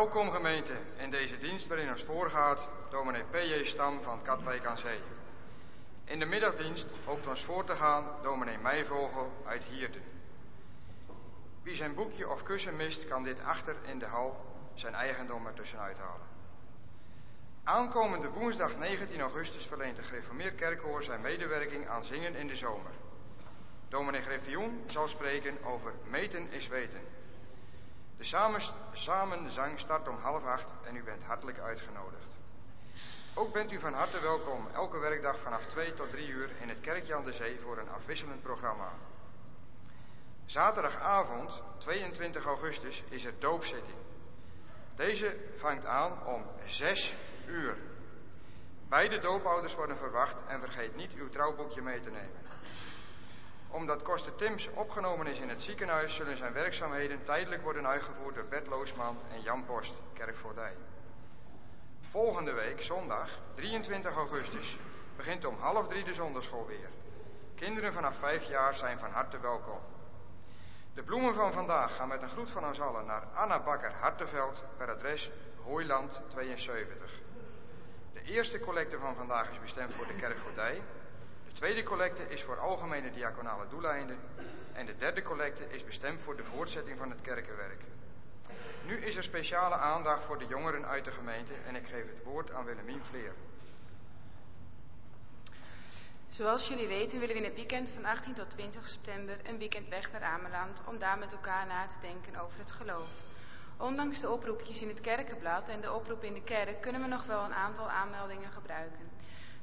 Welkom gemeente in deze dienst waarin ons voorgaat dominee P.J. Stam van Katwijk aan Zee. In de middagdienst hoopt ons voor te gaan dominee Meijvogel uit Hierden. Wie zijn boekje of kussen mist, kan dit achter in de hal zijn eigendom ertussenuit halen. Aankomende woensdag 19 augustus verleent de Gereformeerd Kerkhoor zijn medewerking aan Zingen in de Zomer. Dominee Griffioen zal spreken over Meten is Weten. De samenzang start om half acht en u bent hartelijk uitgenodigd. Ook bent u van harte welkom elke werkdag vanaf 2 tot 3 uur in het Kerkje aan de Zee voor een afwisselend programma. Zaterdagavond, 22 augustus, is er doopzitting. Deze vangt aan om 6 uur. Beide doopouders worden verwacht en vergeet niet uw trouwboekje mee te nemen. Omdat Koster Tims opgenomen is in het ziekenhuis, zullen zijn werkzaamheden tijdelijk worden uitgevoerd door Bert Loosman en Jan Post, Kerkvoordij. Volgende week, zondag, 23 augustus, begint om half drie de zondagschool weer. Kinderen vanaf vijf jaar zijn van harte welkom. De bloemen van vandaag gaan met een groet van ons allen naar Anna Bakker Hartenveld per adres Hooiland 72. De eerste collecte van vandaag is bestemd voor de kerkgordij. De tweede collecte is voor algemene diaconale doeleinden. En de derde collecte is bestemd voor de voortzetting van het kerkenwerk. Nu is er speciale aandacht voor de jongeren uit de gemeente en ik geef het woord aan Willemien Vleer. Zoals jullie weten willen we in het weekend van 18 tot 20 september een weekend weg naar Ameland om daar met elkaar na te denken over het geloof. Ondanks de oproepjes in het kerkenblad en de oproep in de kerk kunnen we nog wel een aantal aanmeldingen gebruiken.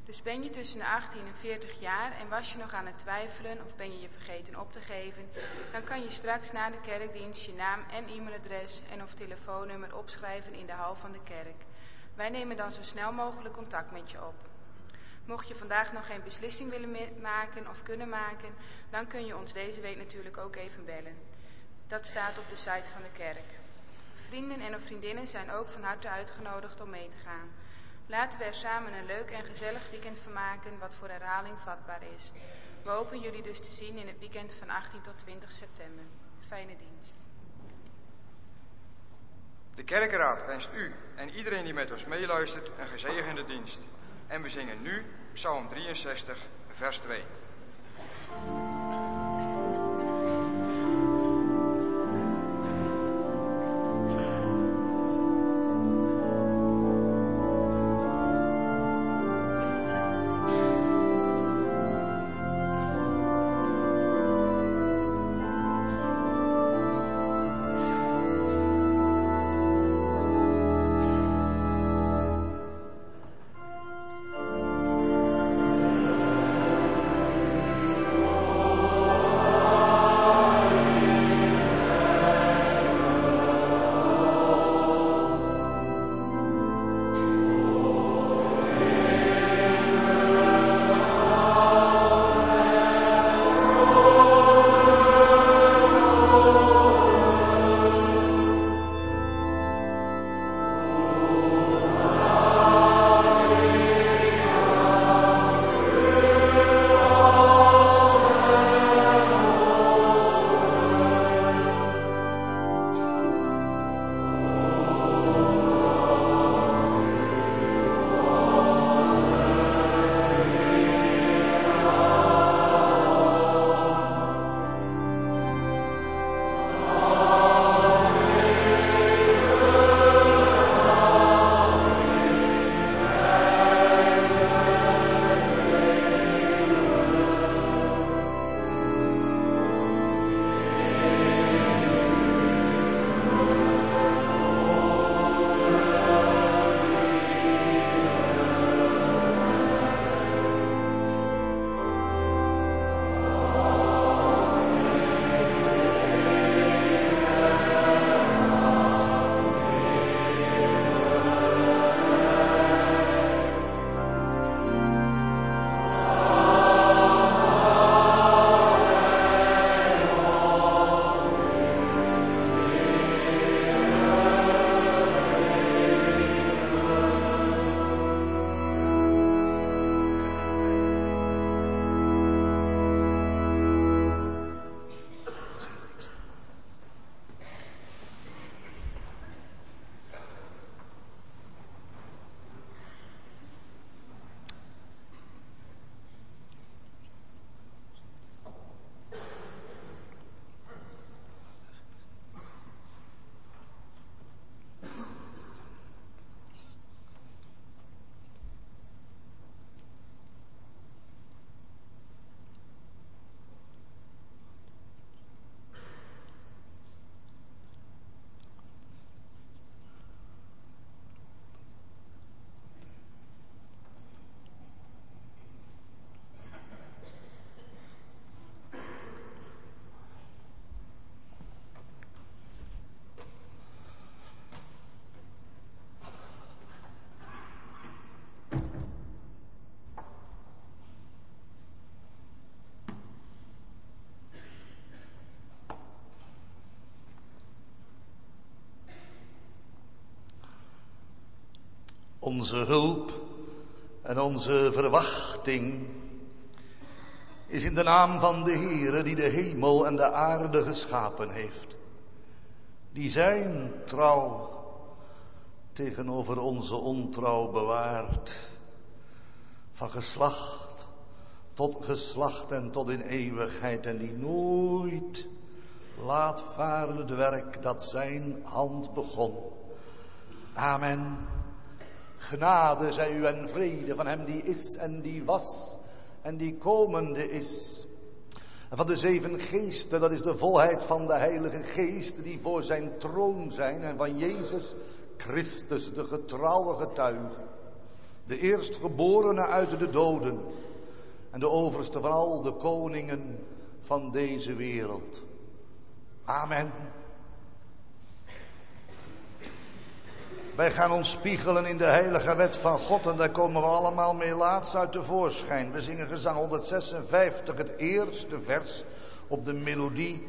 Dus ben je tussen de 18 en 40 jaar en was je nog aan het twijfelen of ben je je vergeten op te geven, dan kan je straks na de kerkdienst je naam en e-mailadres en of telefoonnummer opschrijven in de hal van de kerk. Wij nemen dan zo snel mogelijk contact met je op. Mocht je vandaag nog geen beslissing willen maken of kunnen maken, dan kun je ons deze week natuurlijk ook even bellen. Dat staat op de site van de kerk. Vrienden en of vriendinnen zijn ook van harte uitgenodigd om mee te gaan. Laten we er samen een leuk en gezellig weekend van maken, wat voor herhaling vatbaar is. We hopen jullie dus te zien in het weekend van 18 tot 20 september. Fijne dienst. De kerkenraad wenst u en iedereen die met ons meeluistert een gezegende dienst. En we zingen nu Psalm 63, vers 2. Onze hulp en onze verwachting is in de naam van de Heere die de hemel en de aarde geschapen heeft. Die zijn trouw tegenover onze ontrouw bewaart. Van geslacht tot geslacht en tot in eeuwigheid en die nooit laat varen het werk dat zijn hand begon. Amen. Genade zij u en vrede van hem die is en die was en die komende is. En van de zeven geesten, dat is de volheid van de Heilige Geest die voor zijn troon zijn. En van Jezus Christus, de getrouwe getuige. De eerstgeborene uit de doden. En de overste van al de koningen van deze wereld. Amen. Wij gaan ons spiegelen in de heilige wet van God en daar komen we allemaal mee laatst uit tevoorschijn. We zingen gezang 156, het eerste vers op de melodie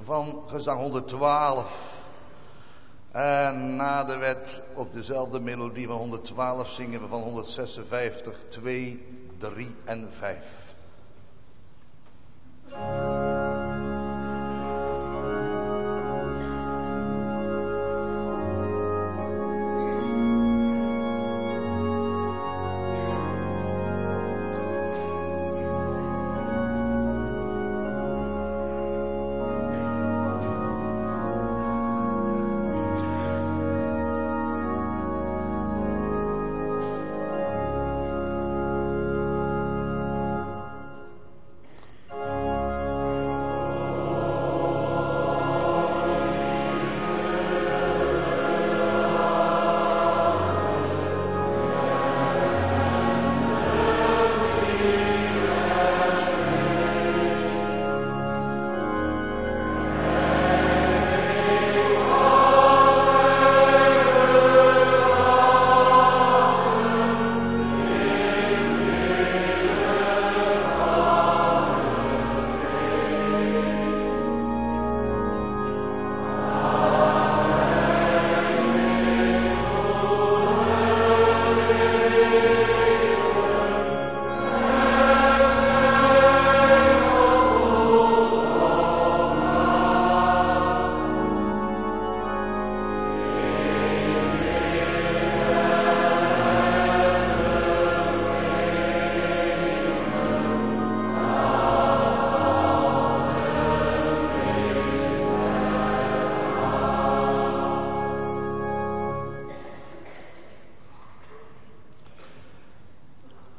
van gezang 112. En na de wet op dezelfde melodie van 112 zingen we van 156, 2, 3 en 5.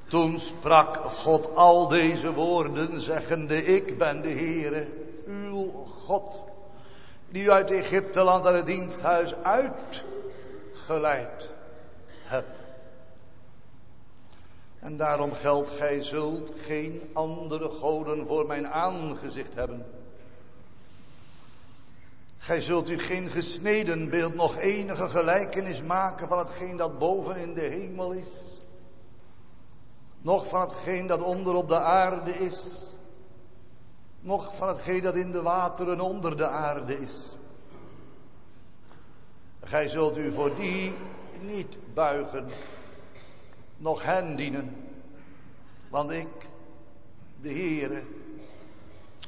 Toen sprak God al deze woorden, zeggende, ik ben de Heere, uw God, die u uit Egypte land aan het diensthuis uitgeleid hebt. En daarom geldt, gij zult geen andere goden voor mijn aangezicht hebben. Gij zult u geen gesneden beeld, nog enige gelijkenis maken van hetgeen dat boven in de hemel is nog van hetgeen dat onder op de aarde is, nog van hetgeen dat in de wateren onder de aarde is. Gij zult u voor die niet buigen, nog hen dienen, want ik, de Heere,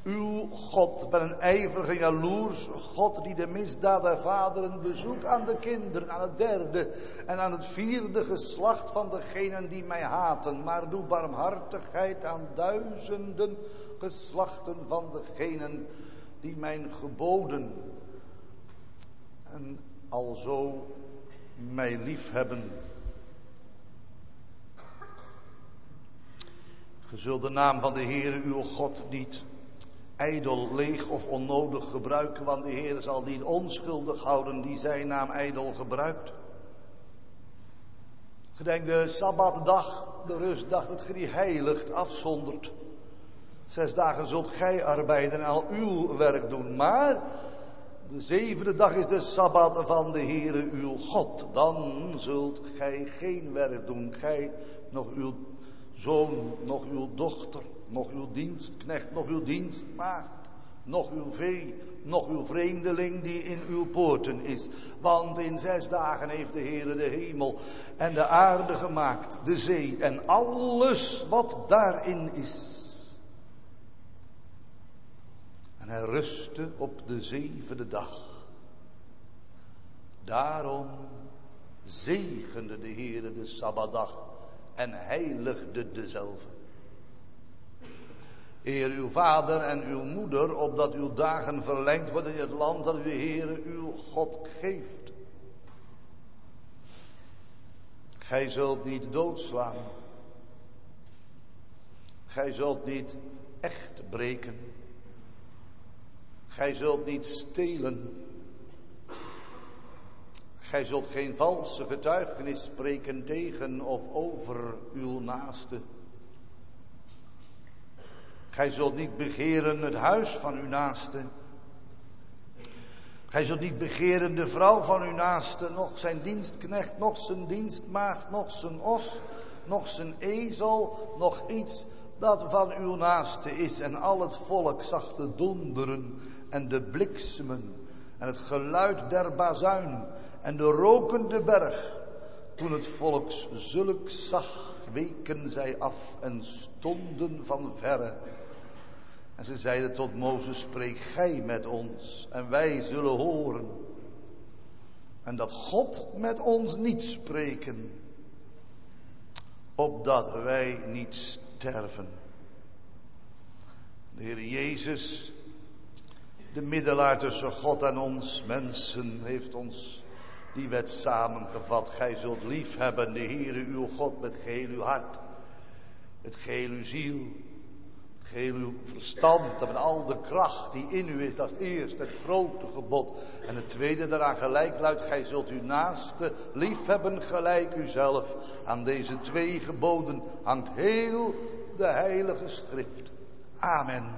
uw God, ben een ijverige jaloers God die de misdaad der vaderen bezoekt aan de kinderen, aan het derde en aan het vierde geslacht van degenen die mij haten. Maar doe barmhartigheid aan duizenden geslachten van degenen die mijn geboden en alzo mij lief hebben. Ge zult de naam van de Heere uw God niet ijdel, leeg of onnodig gebruiken, want de Heer zal die onschuldig houden die zijn naam ijdel gebruikt. Gedenk de Sabbatdag, de rustdag, dat ge die heiligt, afzondert. Zes dagen zult gij arbeiden en al uw werk doen, maar de zevende dag is de Sabbat van de Heere uw God. Dan zult gij geen werk doen, gij, nog uw zoon, nog uw dochter, nog uw dienstknecht, nog uw dienstmaagd, nog uw vee, nog uw vreemdeling die in uw poorten is. Want in zes dagen heeft de Heere de hemel en de aarde gemaakt, de zee en alles wat daarin is. En hij rustte op de zevende dag. Daarom zegende de Heere de Sabbatdag en heiligde dezelfde. Eer uw vader en uw moeder, opdat uw dagen verlengd worden in het land dat de Heere uw God geeft. Gij zult niet doodslaan. Gij zult niet echt breken. Gij zult niet stelen. Gij zult geen valse getuigenis spreken tegen of over uw naaste. Gij zult niet begeren het huis van uw naaste. Gij zult niet begeren de vrouw van uw naaste, nog zijn dienstknecht, nog zijn dienstmaagd, nog zijn os, nog zijn ezel, nog iets dat van uw naaste is. En al het volk zag de donderen en de bliksemen en het geluid der bazuin en de rokende berg. Toen het volk zulk zag, weken zij af en stonden van verre. En ze zeiden tot Mozes, spreek gij met ons en wij zullen horen. En dat God met ons niet spreken, opdat wij niet sterven. De Heer Jezus, de middelaar tussen God en ons mensen, heeft ons die wet samengevat. Gij zult lief hebben de Heere uw God met geheel uw hart, met geheel uw ziel, geheel uw verstand en al de kracht die in u is. Dat is het eerste, het grote gebod. En het tweede daaraan gelijk luidt, gij zult uw naaste lief hebben gelijk uzelf. Aan deze twee geboden hangt heel de heilige schrift. Amen.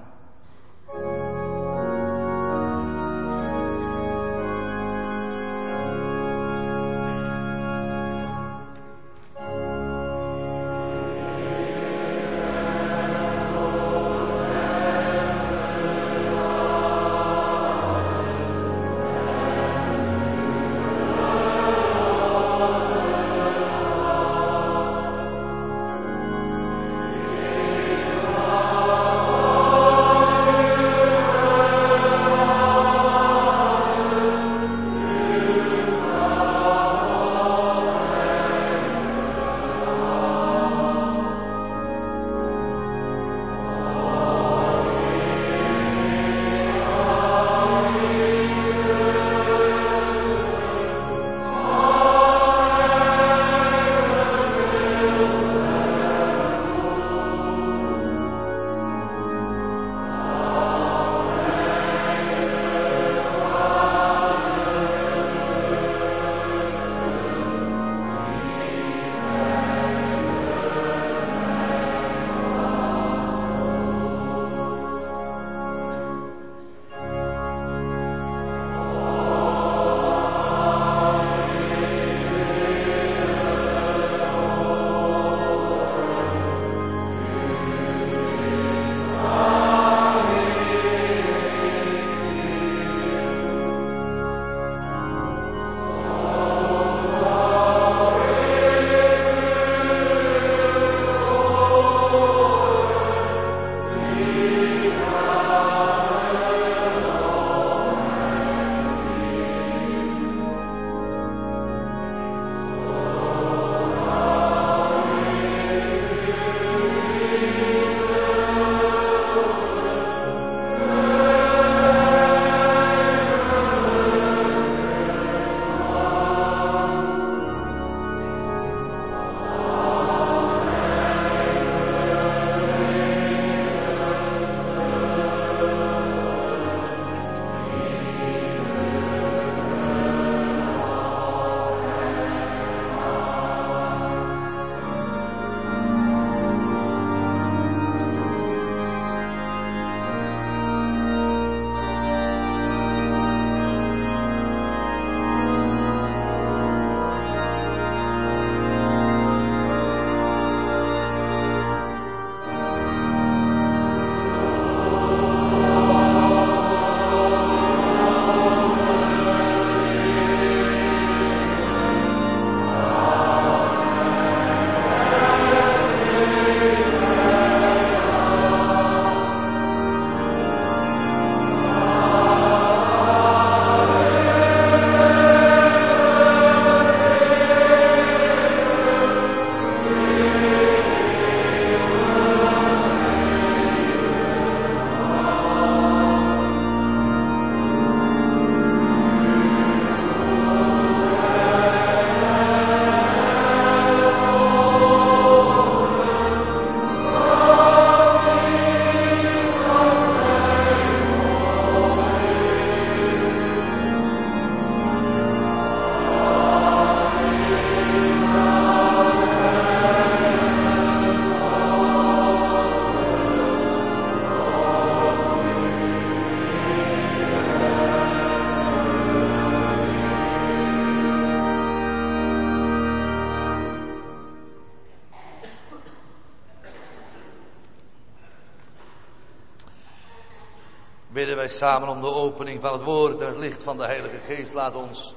Wij samen om de opening van het woord en het licht van de Heilige Geest. Laat ons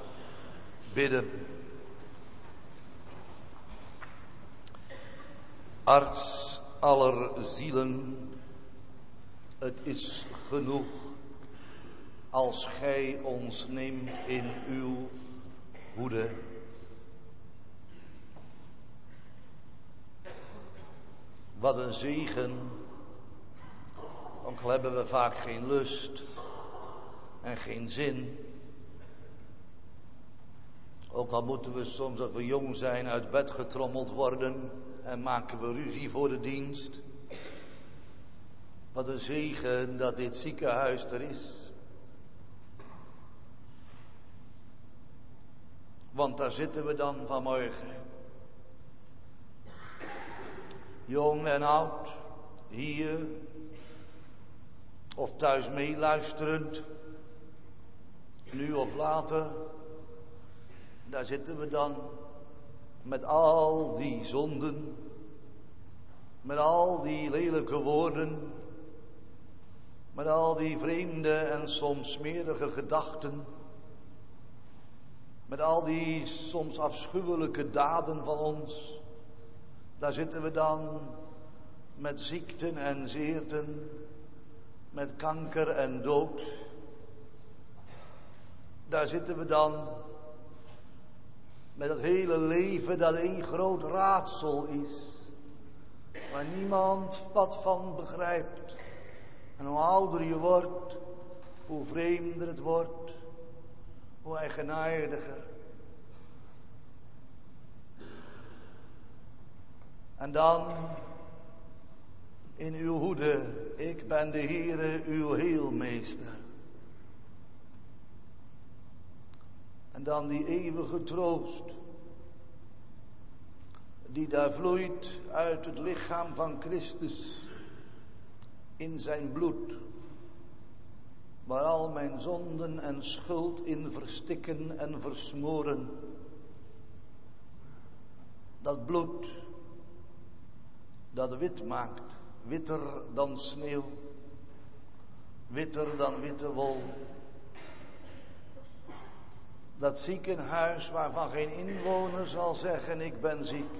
bidden. Arts aller zielen, het is genoeg als gij ons neemt in uw hoede. Wat een zegen, hebben we vaak geen lust en geen zin. Ook al moeten we soms als we jong zijn uit bed getrommeld worden en maken we ruzie voor de dienst. Wat een zegen dat dit ziekenhuis er is. Want daar zitten we dan vanmorgen. Jong en oud, hier of thuis meeluisterend, nu of later, daar zitten we dan. Met al die zonden, met al die lelijke woorden, met al die vreemde en soms smerige gedachten, met al die soms afschuwelijke daden van ons. Daar zitten we dan. Met ziekten en zeerten, met kanker en dood. Daar zitten we dan met het hele leven dat een groot raadsel is. Waar niemand wat van begrijpt. En hoe ouder je wordt, hoe vreemder het wordt, hoe eigenaardiger. En dan in uw hoede, ik ben de Heere, uw heelmeester. En dan die eeuwige troost, die daar vloeit uit het lichaam van Christus in zijn bloed, waar al mijn zonden en schuld in verstikken en versmoren. Dat bloed dat wit maakt, witter dan sneeuw, witter dan witte wol. Dat ziekenhuis waarvan geen inwoner zal zeggen ik ben ziek.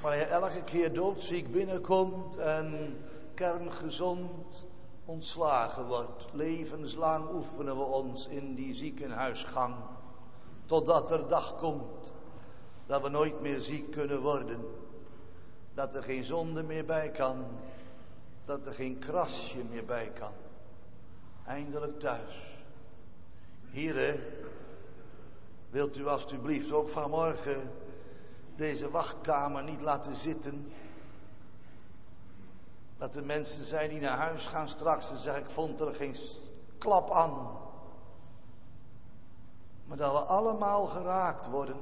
Waar je elke keer doodziek binnenkomt en kerngezond ontslagen wordt. Levenslang oefenen we ons in die ziekenhuisgang. Totdat er dag komt dat we nooit meer ziek kunnen worden. Dat er geen zonde meer bij kan. Dat er geen krasje meer bij kan. Eindelijk thuis. Heren, wilt u alstublieft ook vanmorgen deze wachtkamer niet laten zitten. Dat er mensen zijn die naar huis gaan straks en zeggen ik vond er geen klap aan. Maar dat we allemaal geraakt worden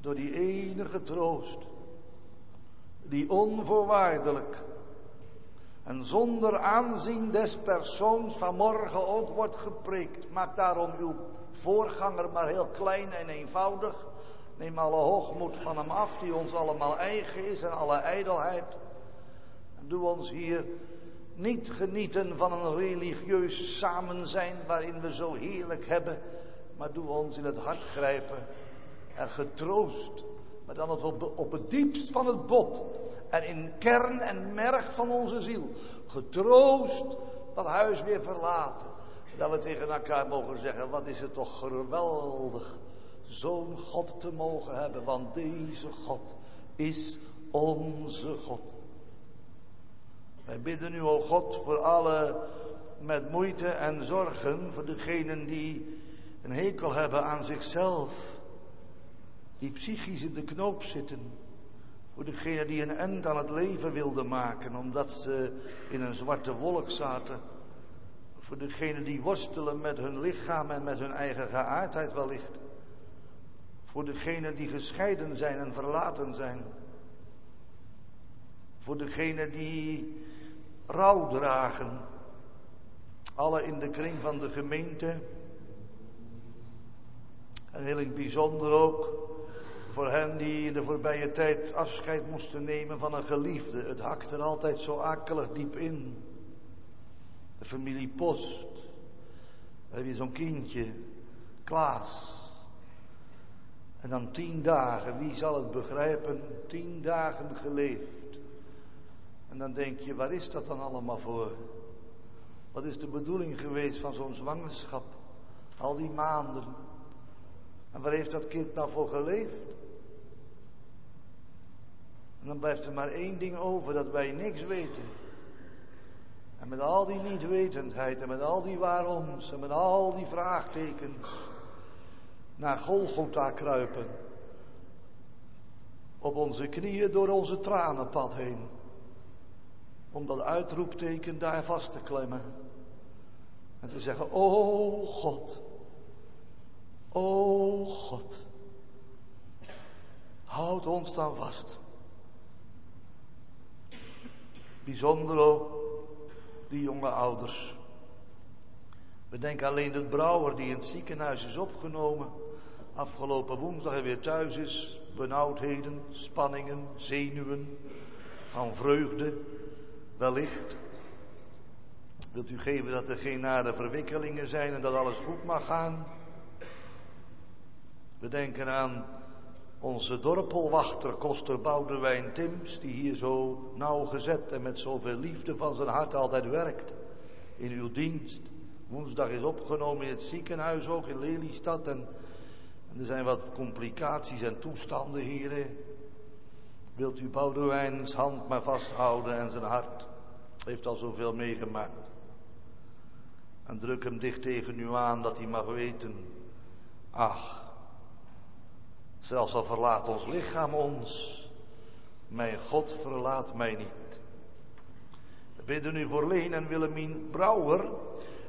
door die enige troost, die onvoorwaardelijk en zonder aanzien des persoons vanmorgen ook wordt gepreekt. Maak daarom uw voorganger maar heel klein en eenvoudig. Neem alle hoogmoed van hem af die ons allemaal eigen is en alle ijdelheid. Doe ons hier niet genieten van een religieus samenzijn waarin we zo heerlijk hebben, maar doe ons in het hart grijpen en getroost, maar dan op, op het diepst van het bot en in kern en merg van onze ziel, getroost dat huis weer verlaten. Dat we tegen elkaar mogen zeggen, wat is het toch geweldig zo'n God te mogen hebben, want deze God is onze God. Wij bidden u, o God, voor alle met moeite en zorgen, voor degenen die een hekel hebben aan zichzelf, die psychisch in de knoop zitten. Voor degene die een end aan het leven wilden maken omdat ze in een zwarte wolk zaten. Voor degene die worstelen met hun lichaam en met hun eigen geaardheid wellicht. Voor degene die gescheiden zijn en verlaten zijn. Voor degene die rouw dragen. Alle in de kring van de gemeente. En heel bijzonder ook Voor hen die de voorbije tijd afscheid moesten nemen van een geliefde. Het hakt er altijd zo akelig diep in. De familie Post. Dan heb je zo'n kindje, Klaas. En dan tien dagen, wie zal het begrijpen? Tien dagen geleefd. En dan denk je, waar is dat dan allemaal voor? Wat is de bedoeling geweest van zo'n zwangerschap? Al die maanden. En waar heeft dat kind nou voor geleefd? En dan blijft er maar één ding over, dat wij niks weten. En met al die nietwetendheid en met al die waaroms en met al die vraagtekens naar Golgotha kruipen. Op onze knieën door onze tranenpad heen. Om dat uitroepteken daar vast te klemmen. En te zeggen, o God, o God, houd ons dan vast. Bijzonder ook die jonge ouders. We denken alleen dat Brouwer die in het ziekenhuis is opgenomen, afgelopen woensdag en weer thuis is, benauwdheden, spanningen, zenuwen, van vreugde, wellicht. Wilt u geven dat er geen nare verwikkelingen zijn en dat alles goed mag gaan? We denken aan onze dorpelwachter, koster Boudewijn Tims, die hier zo nauwgezet en met zoveel liefde van zijn hart altijd werkt in uw dienst. Woensdag is opgenomen in het ziekenhuis ook in Lelystad en, en er zijn wat complicaties en toestanden, heren. Wilt u Boudewijns hand maar vasthouden en zijn hart heeft al zoveel meegemaakt. En druk hem dicht tegen u aan dat hij mag weten, ach, Zelfs al verlaat ons lichaam ons, mijn God verlaat mij niet. We bidden nu voor Leen en Willemien Brouwer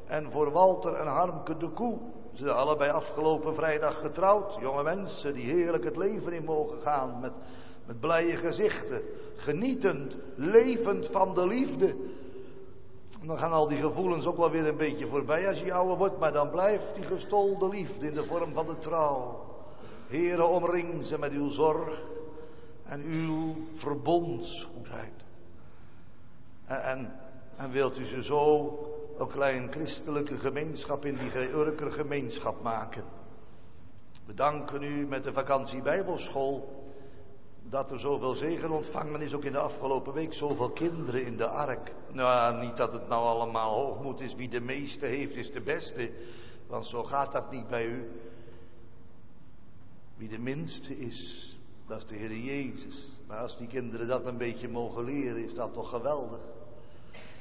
en voor Walter en Harmke de Koe. Ze zijn allebei afgelopen vrijdag getrouwd. Jonge mensen die heerlijk het leven in mogen gaan met, met blije gezichten. Genietend, levend van de liefde. En dan gaan al die gevoelens ook wel weer een beetje voorbij als je ouder wordt. Maar dan blijft die gestolde liefde in de vorm van de trouw. Heere, omring ze met uw zorg en uw verbondsgoedheid. En, en, wilt u ze zo een klein christelijke gemeenschap in die Urker gemeenschap maken. We danken u met de vakantie Bijbelschool dat er zoveel zegen ontvangen is, ook in de afgelopen week, zoveel kinderen in de ark. Nou, niet dat het nou allemaal hoogmoed is, wie de meeste heeft is de beste, want zo gaat dat niet bij u. Wie de minste is, dat is de Heer Jezus. Maar als die kinderen dat een beetje mogen leren, is dat toch geweldig.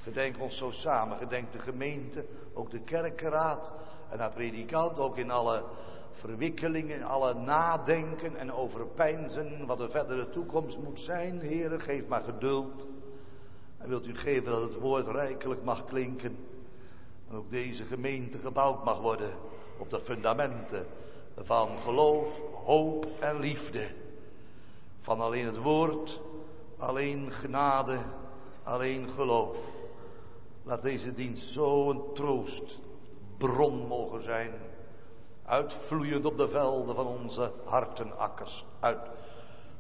Gedenk ons zo samen, gedenk de gemeente, ook de kerkenraad en haar predikant, ook in alle verwikkelingen, alle nadenken en overpeinzen wat de verdere toekomst moet zijn. Heere, geef maar geduld. En wilt u geven dat het woord rijkelijk mag klinken. En ook deze gemeente gebouwd mag worden op de fundamenten van geloof, hoop en liefde. Van alleen het woord, alleen genade, alleen geloof. Laat deze dienst zo een troostbron mogen zijn. Uitvloeiend op de velden van onze hartenakkers. Uit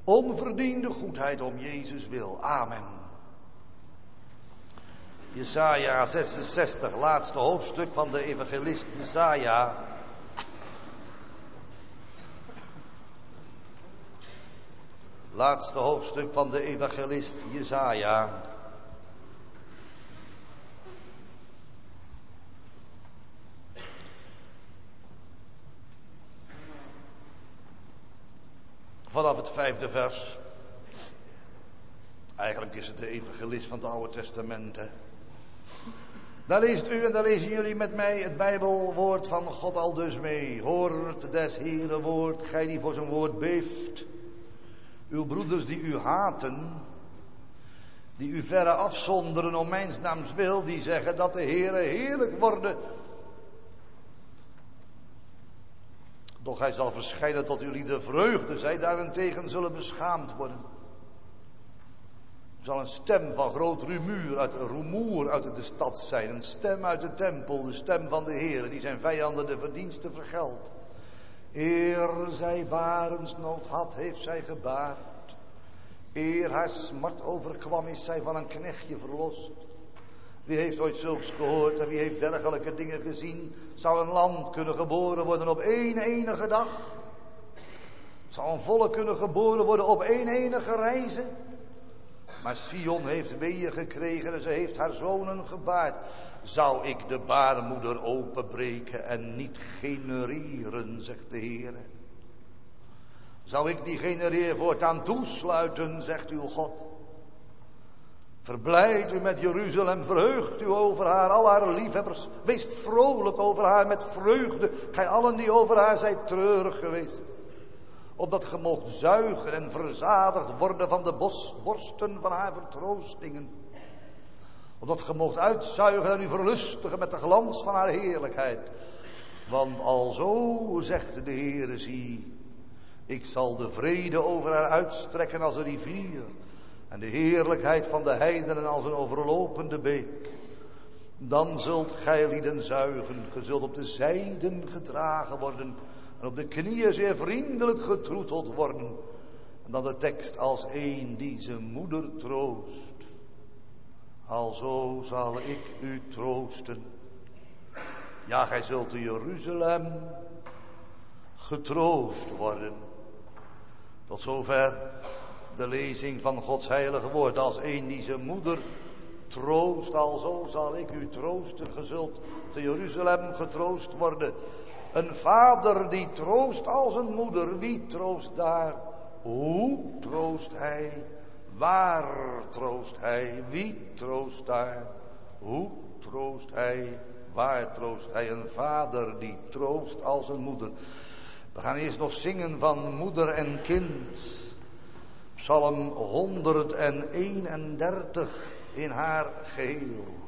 onverdiende goedheid om Jezus wil. Amen. Jesaja 66, laatste hoofdstuk van de evangelist Jesaja. Laatste hoofdstuk van de evangelist Jezaja. Vanaf het vijfde vers. Eigenlijk is het de evangelist van het Oude Testament. Hè? Daar leest u en daar lezen jullie met mij het Bijbelwoord van God al dus mee. Hoort des Heere woord, gij die voor zijn woord beeft. Uw broeders die u haten, die u verre afzonderen om mijns naams wil, die zeggen dat de Heere heerlijk worden. Doch hij zal verschijnen tot jullie de vreugde, zij daarentegen zullen beschaamd worden. Er zal een stem van groot rumuur uit, rumoer uit de stad zijn, een stem uit de tempel, de stem van de Heere, die zijn vijanden de verdiensten vergeldt. Eer zij barensnood had, heeft zij gebaard. Eer haar smart overkwam, is zij van een knechtje verlost. Wie heeft ooit zulks gehoord en wie heeft dergelijke dingen gezien? Zou een land kunnen geboren worden op één enige dag? Zou een volk kunnen geboren worden op één enige reize? Maar Sion heeft weeën gekregen en ze heeft haar zonen gebaard. Zou ik de baarmoeder openbreken en niet genereren, zegt de Heer. Zou ik die genereer voortaan toesluiten, zegt uw God. Verblijd u met Jeruzalem, verheugt u over haar, al haar liefhebbers. Wees vrolijk over haar met vreugde, gij allen die over haar zijt treurig geweest. Opdat ge moogt zuigen en verzadigd worden van de bosborsten van haar vertroostingen. Opdat ge moogt uitzuigen en u verlustigen met de glans van haar heerlijkheid. Want alzo, zegt de Heere, zie, ik zal de vrede over haar uitstrekken als een rivier en de heerlijkheid van de heidenen als een overlopende beek. Dan zult gij lieden zuigen, ge zult op de zijden gedragen worden en op de knieën zeer vriendelijk getroeteld worden. En dan de tekst als een die zijn moeder troost. Alzo zal ik u troosten. Ja, gij zult in Jeruzalem getroost worden. Tot zover de lezing van Gods heilige woord. Als een die zijn moeder troost, alzo zal ik u troosten. Ge zult te Jeruzalem getroost worden. Een vader die troost als een moeder, wie troost daar? Hoe troost hij? Waar troost hij? Wie troost daar? Hoe troost hij? Waar troost hij? Een vader die troost als een moeder. We gaan eerst nog zingen van moeder en kind. Psalm 131 in haar geheel.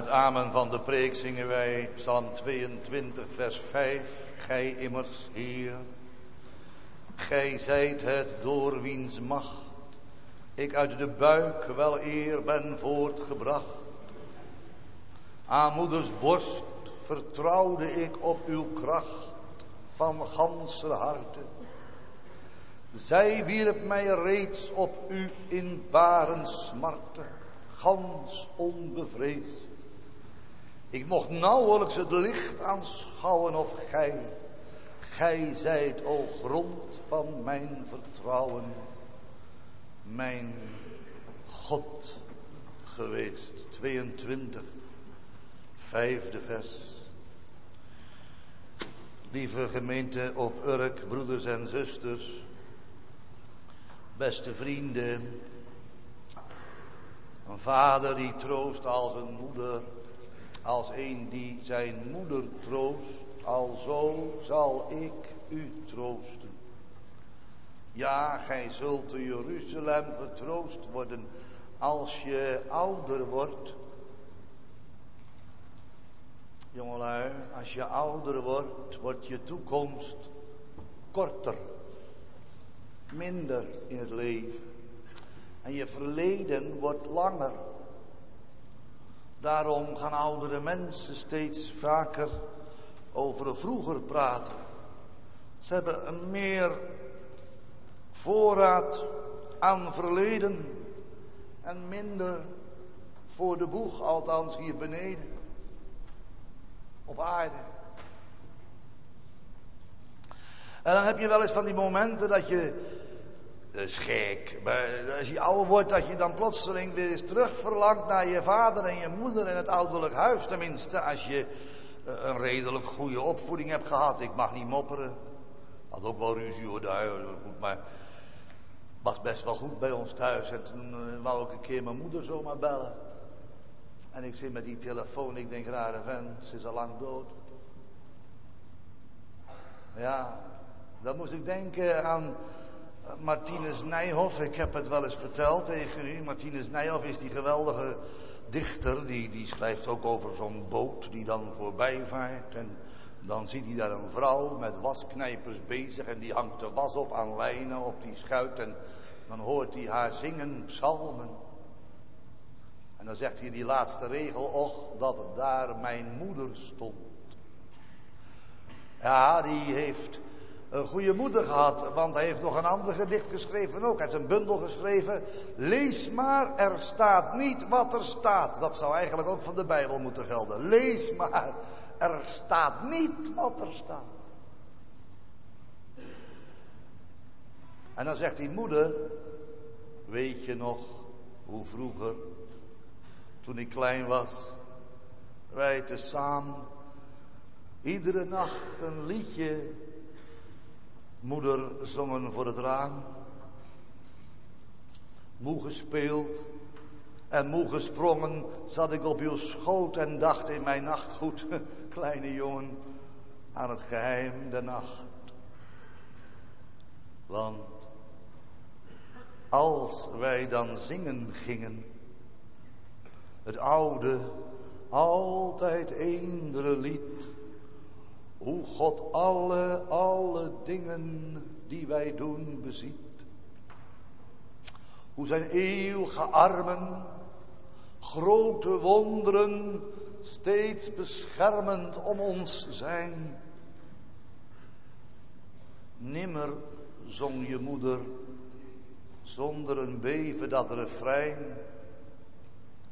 het amen van de preek zingen wij Psalm 22, vers 5. Gij immers, Heer, gij zijt het door wiens macht ik uit de buik wel eer ben voortgebracht. Aan moeders borst vertrouwde ik op uw kracht van ganser harte. Zij wierp mij reeds op u in baren smarte gans onbevreesd. Ik mocht nauwelijks het licht aanschouwen of gij, gij zijt, o grond van mijn vertrouwen, mijn God geweest. 22, vijfde vers. Lieve gemeente op Urk, broeders en zusters, beste vrienden, een vader die troost als een moeder, als een die zijn moeder troost, alzo zal ik u troosten. Ja, gij zult te Jeruzalem vertroost worden als je ouder wordt. Jongelui, als je ouder wordt, wordt je toekomst korter, minder in het leven. En je verleden wordt langer. Daarom gaan oudere mensen steeds vaker over vroeger praten. Ze hebben een meer voorraad aan verleden en minder voor de boeg, althans hier beneden, op aarde. En dan heb je wel eens van die momenten dat je dat is gek. Als je ouder wordt, dat je dan plotseling weer eens terug verlangt naar je vader en je moeder en het ouderlijk huis. Tenminste, als je eh, een redelijk goede opvoeding hebt gehad. Ik mag niet mopperen. Had ook wel ruzie hoor, daar, goed, maar was best wel goed bij ons thuis. En toen uh, wou ik een keer mijn moeder zomaar bellen. En ik zit met die telefoon, ik denk, rare vent, ze is al lang dood. Ja, dan moest ik denken aan Martinus Nijhoff, ik heb het wel eens verteld tegen u. Martinus Nijhoff is die geweldige dichter, die, die schrijft ook over zo'n boot die dan voorbij vaart. En dan ziet hij daar een vrouw met wasknijpers bezig en die hangt de was op aan lijnen op die schuit. En dan hoort hij haar zingen psalmen. En dan zegt hij die laatste regel, och dat daar mijn moeder stond. Ja, die heeft een goede moeder gehad, want hij heeft nog een ander gedicht geschreven ook. Hij heeft een bundel geschreven. Lees maar, er staat niet wat er staat. Dat zou eigenlijk ook van de Bijbel moeten gelden. Lees maar, er staat niet wat er staat. En dan zegt die moeder, weet je nog hoe vroeger, toen ik klein was, wij te samen iedere nacht een liedje Moeder zongen voor het raam. Moe gespeeld en moe gesprongen zat ik op uw schoot en dacht in mijn nachtgoed, kleine jongen, aan het geheim der nacht. Want als wij dan zingen gingen, het oude, altijd eendere lied, hoe God alle, alle dingen die wij doen beziet. Hoe zijn eeuwige armen, grote wonderen, steeds beschermend om ons zijn. Nimmer zong je moeder zonder een beven dat refrein.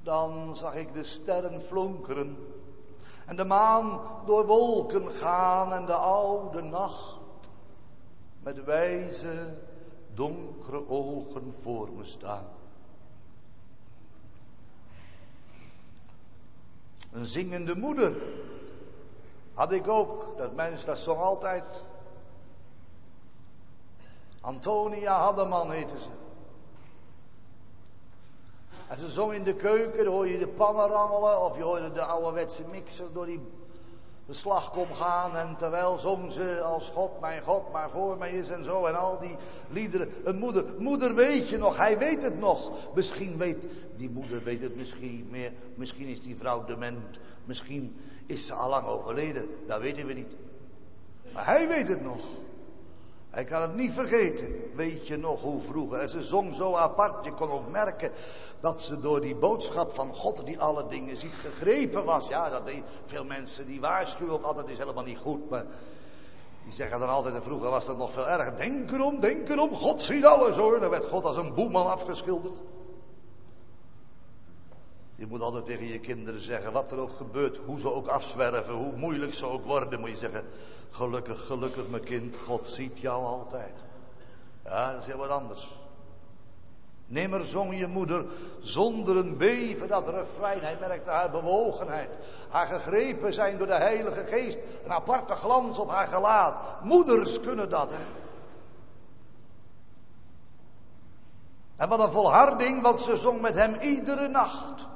Dan zag ik de sterren flonkeren en de maan door wolken gaan en de oude nacht met wijze donkere ogen voor me staan. Een zingende moeder had ik ook. Dat mens dat zong altijd. Antonia Haddeman heette ze. En ze zong in de keuken, hoor je de pannen rammelen of je hoorde de ouderwetse mixer door die de slag kom gaan. En terwijl zong ze als God, mijn God, maar voor mij is en zo. En al die liederen. Een moeder, moeder weet je nog, hij weet het nog. Misschien weet, die moeder weet het misschien meer. Misschien is die vrouw dement. Misschien is ze al lang overleden. Dat weten we niet. Maar hij weet het nog. Hij kan het niet vergeten. Weet je nog hoe vroeger? En ze zong zo apart. Je kon ook merken dat ze door die boodschap van God die alle dingen ziet gegrepen was. Ja, dat veel mensen die waarschuwen ook altijd is helemaal niet goed. Maar die zeggen dan altijd, vroeger was dat nog veel erger. Denk erom, denk erom, God ziet alles hoor. Dan werd God als een boeman afgeschilderd. Je moet altijd tegen je kinderen zeggen, wat er ook gebeurt, hoe ze ook afzwerven, hoe moeilijk ze ook worden, moet je zeggen, gelukkig, gelukkig mijn kind, God ziet jou altijd. Ja, dat is heel wat anders. Nimmer zong je moeder zonder een beven dat refrein. Hij merkte haar bewogenheid. Haar gegrepen zijn door de Heilige Geest. Een aparte glans op haar gelaat. Moeders kunnen dat, hè. En wat een volharding, want ze zong met hem iedere nacht.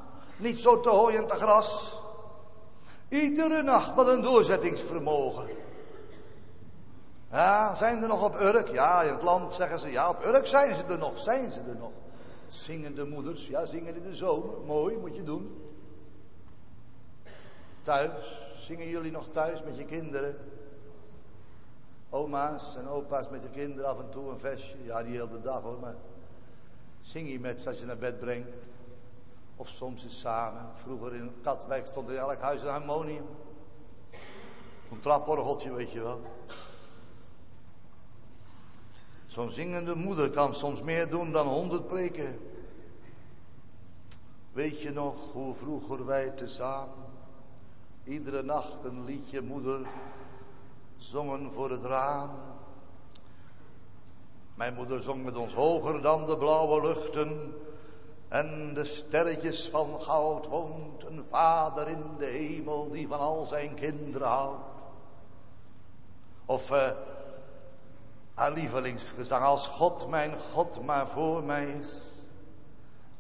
Niet zo te hooi en te gras. Iedere nacht, wat een doorzettingsvermogen. Ja, zijn er nog op Urk? Ja, in het land zeggen ze, ja, op Urk zijn ze er nog, zijn ze er nog. Zingende moeders, ja, zingen in de zomer. Mooi, moet je doen. Thuis, zingen jullie nog thuis met je kinderen? Oma's en opa's met de kinderen af en toe een vestje. Ja, die hele dag hoor, maar zing je met ze als je naar bed brengt. Of soms eens samen. Vroeger in Katwijk stond in elk huis een harmonium. Een traporgeltje, weet je wel. Zo'n zingende moeder kan soms meer doen dan honderd preken. Weet je nog hoe vroeger wij tezamen iedere nacht een liedje moeder zongen voor het raam? Mijn moeder zong met ons hoger dan de blauwe luchten en de sterretjes van goud woont een vader in de hemel die van al zijn kinderen houdt. Of uh, haar lievelingsgezang als God mijn God maar voor mij is.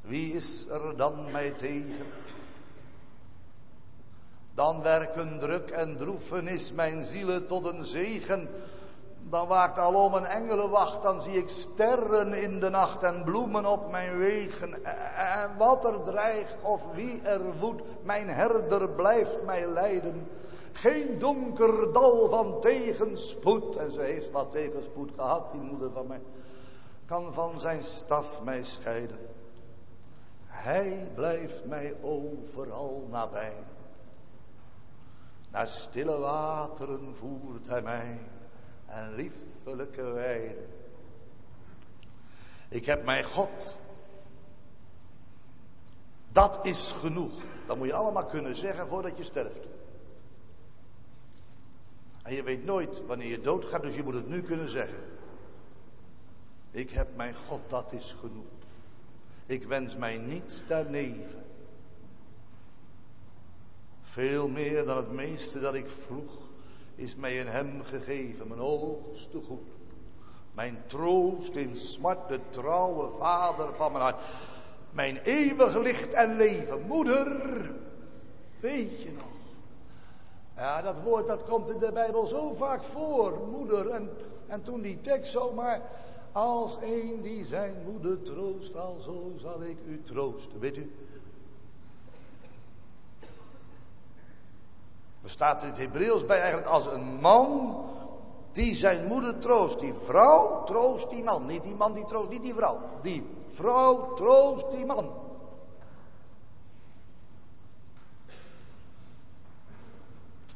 Wie is er dan mij tegen? Dan werken druk en droefenis mijn zielen tot een zegen. Dan waakt alom een engelenwacht, dan zie ik sterren in de nacht en bloemen op mijn wegen. En wat er dreigt of wie er woedt, mijn herder blijft mij leiden. Geen donker dal van tegenspoed. En ze heeft wat tegenspoed gehad, die moeder van mij. Kan van zijn staf mij scheiden. Hij blijft mij overal nabij. Naar stille wateren voert hij mij en liefelijke weiden. Ik heb mijn God. Dat is genoeg. Dat moet je allemaal kunnen zeggen voordat je sterft. En je weet nooit wanneer je doodgaat, dus je moet het nu kunnen zeggen. Ik heb mijn God, dat is genoeg. Ik wens mij niets daarneven. Veel meer dan het meeste dat ik vroeg, is mij in hem gegeven, mijn hoogste goed. Mijn troost in smart, de trouwe vader van mijn hart. Mijn eeuwig licht en leven. Moeder, weet je nog? Ja, dat woord dat komt in de Bijbel zo vaak voor, moeder. En, en toen die tekst zomaar als een die zijn moeder troost, al zo zal ik u troosten. Weet u? Er staat in het Hebreeuws bij eigenlijk als een man die zijn moeder troost. Die vrouw troost die man. Niet die man die troost, niet die vrouw. Die vrouw troost die man.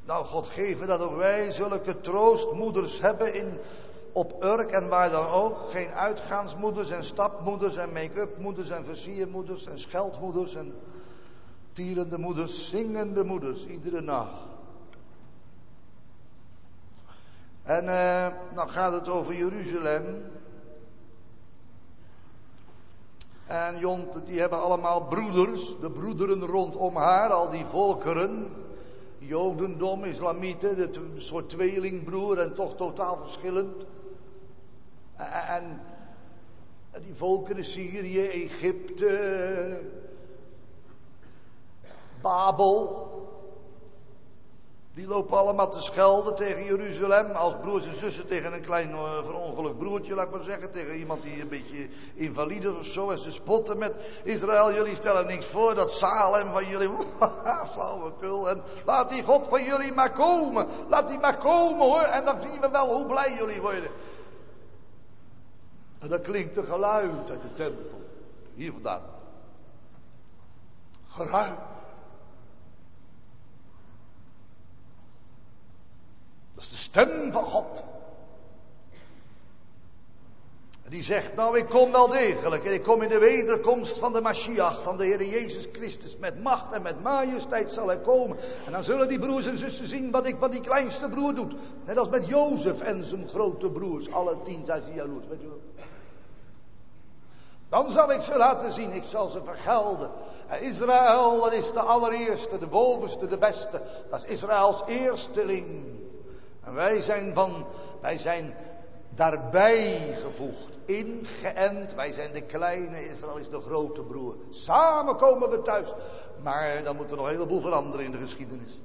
Nou, God geven dat ook wij zulke troostmoeders hebben in op Urk en waar dan ook. Geen uitgaansmoeders en stapmoeders en make-up moeders en versiermoeders en scheldmoeders en tierende moeders, zingende moeders, iedere nacht. En uh, dan gaat het over Jeruzalem. En Jont, die hebben allemaal broeders, de broederen rondom haar, al die volkeren. Jodendom, islamieten, een soort tweelingbroer en toch totaal verschillend. En die volkeren, Syrië, Egypte, Babel, Die lopen allemaal te schelden tegen Jeruzalem. Als broers en zussen tegen een klein uh, verongelukt broertje, laat ik maar zeggen. Tegen iemand die een beetje invalide of zo. En ze spotten met Israël. Jullie stellen niks voor. Dat Salem van jullie. Flauwekul. En laat die God van jullie maar komen. Laat die maar komen hoor. En dan zien we wel hoe blij jullie worden. En dan klinkt een geluid uit de tempel. Hier vandaan. Geruis. Dat is de stem van God. Die zegt, nou ik kom wel degelijk en ik kom in de wederkomst van de Mashiach, van de Heer Jezus Christus. Met macht en met majesteit zal hij komen. En dan zullen die broers en zussen zien wat ik wat die kleinste broer doet. Net als met Jozef en zijn grote broers. Alle tien zijn ze jaloers, weet je wel. Dan zal ik ze laten zien, ik zal ze vergelden. En Israël, dat is de allereerste, de bovenste, de beste. Dat is Israëls eersteling. En wij zijn van, wij zijn daarbij gevoegd, ingeënt. Wij zijn de kleine, Israël is de grote broer. Samen komen we thuis. Maar dan moet er nog een heleboel veranderen in de geschiedenis.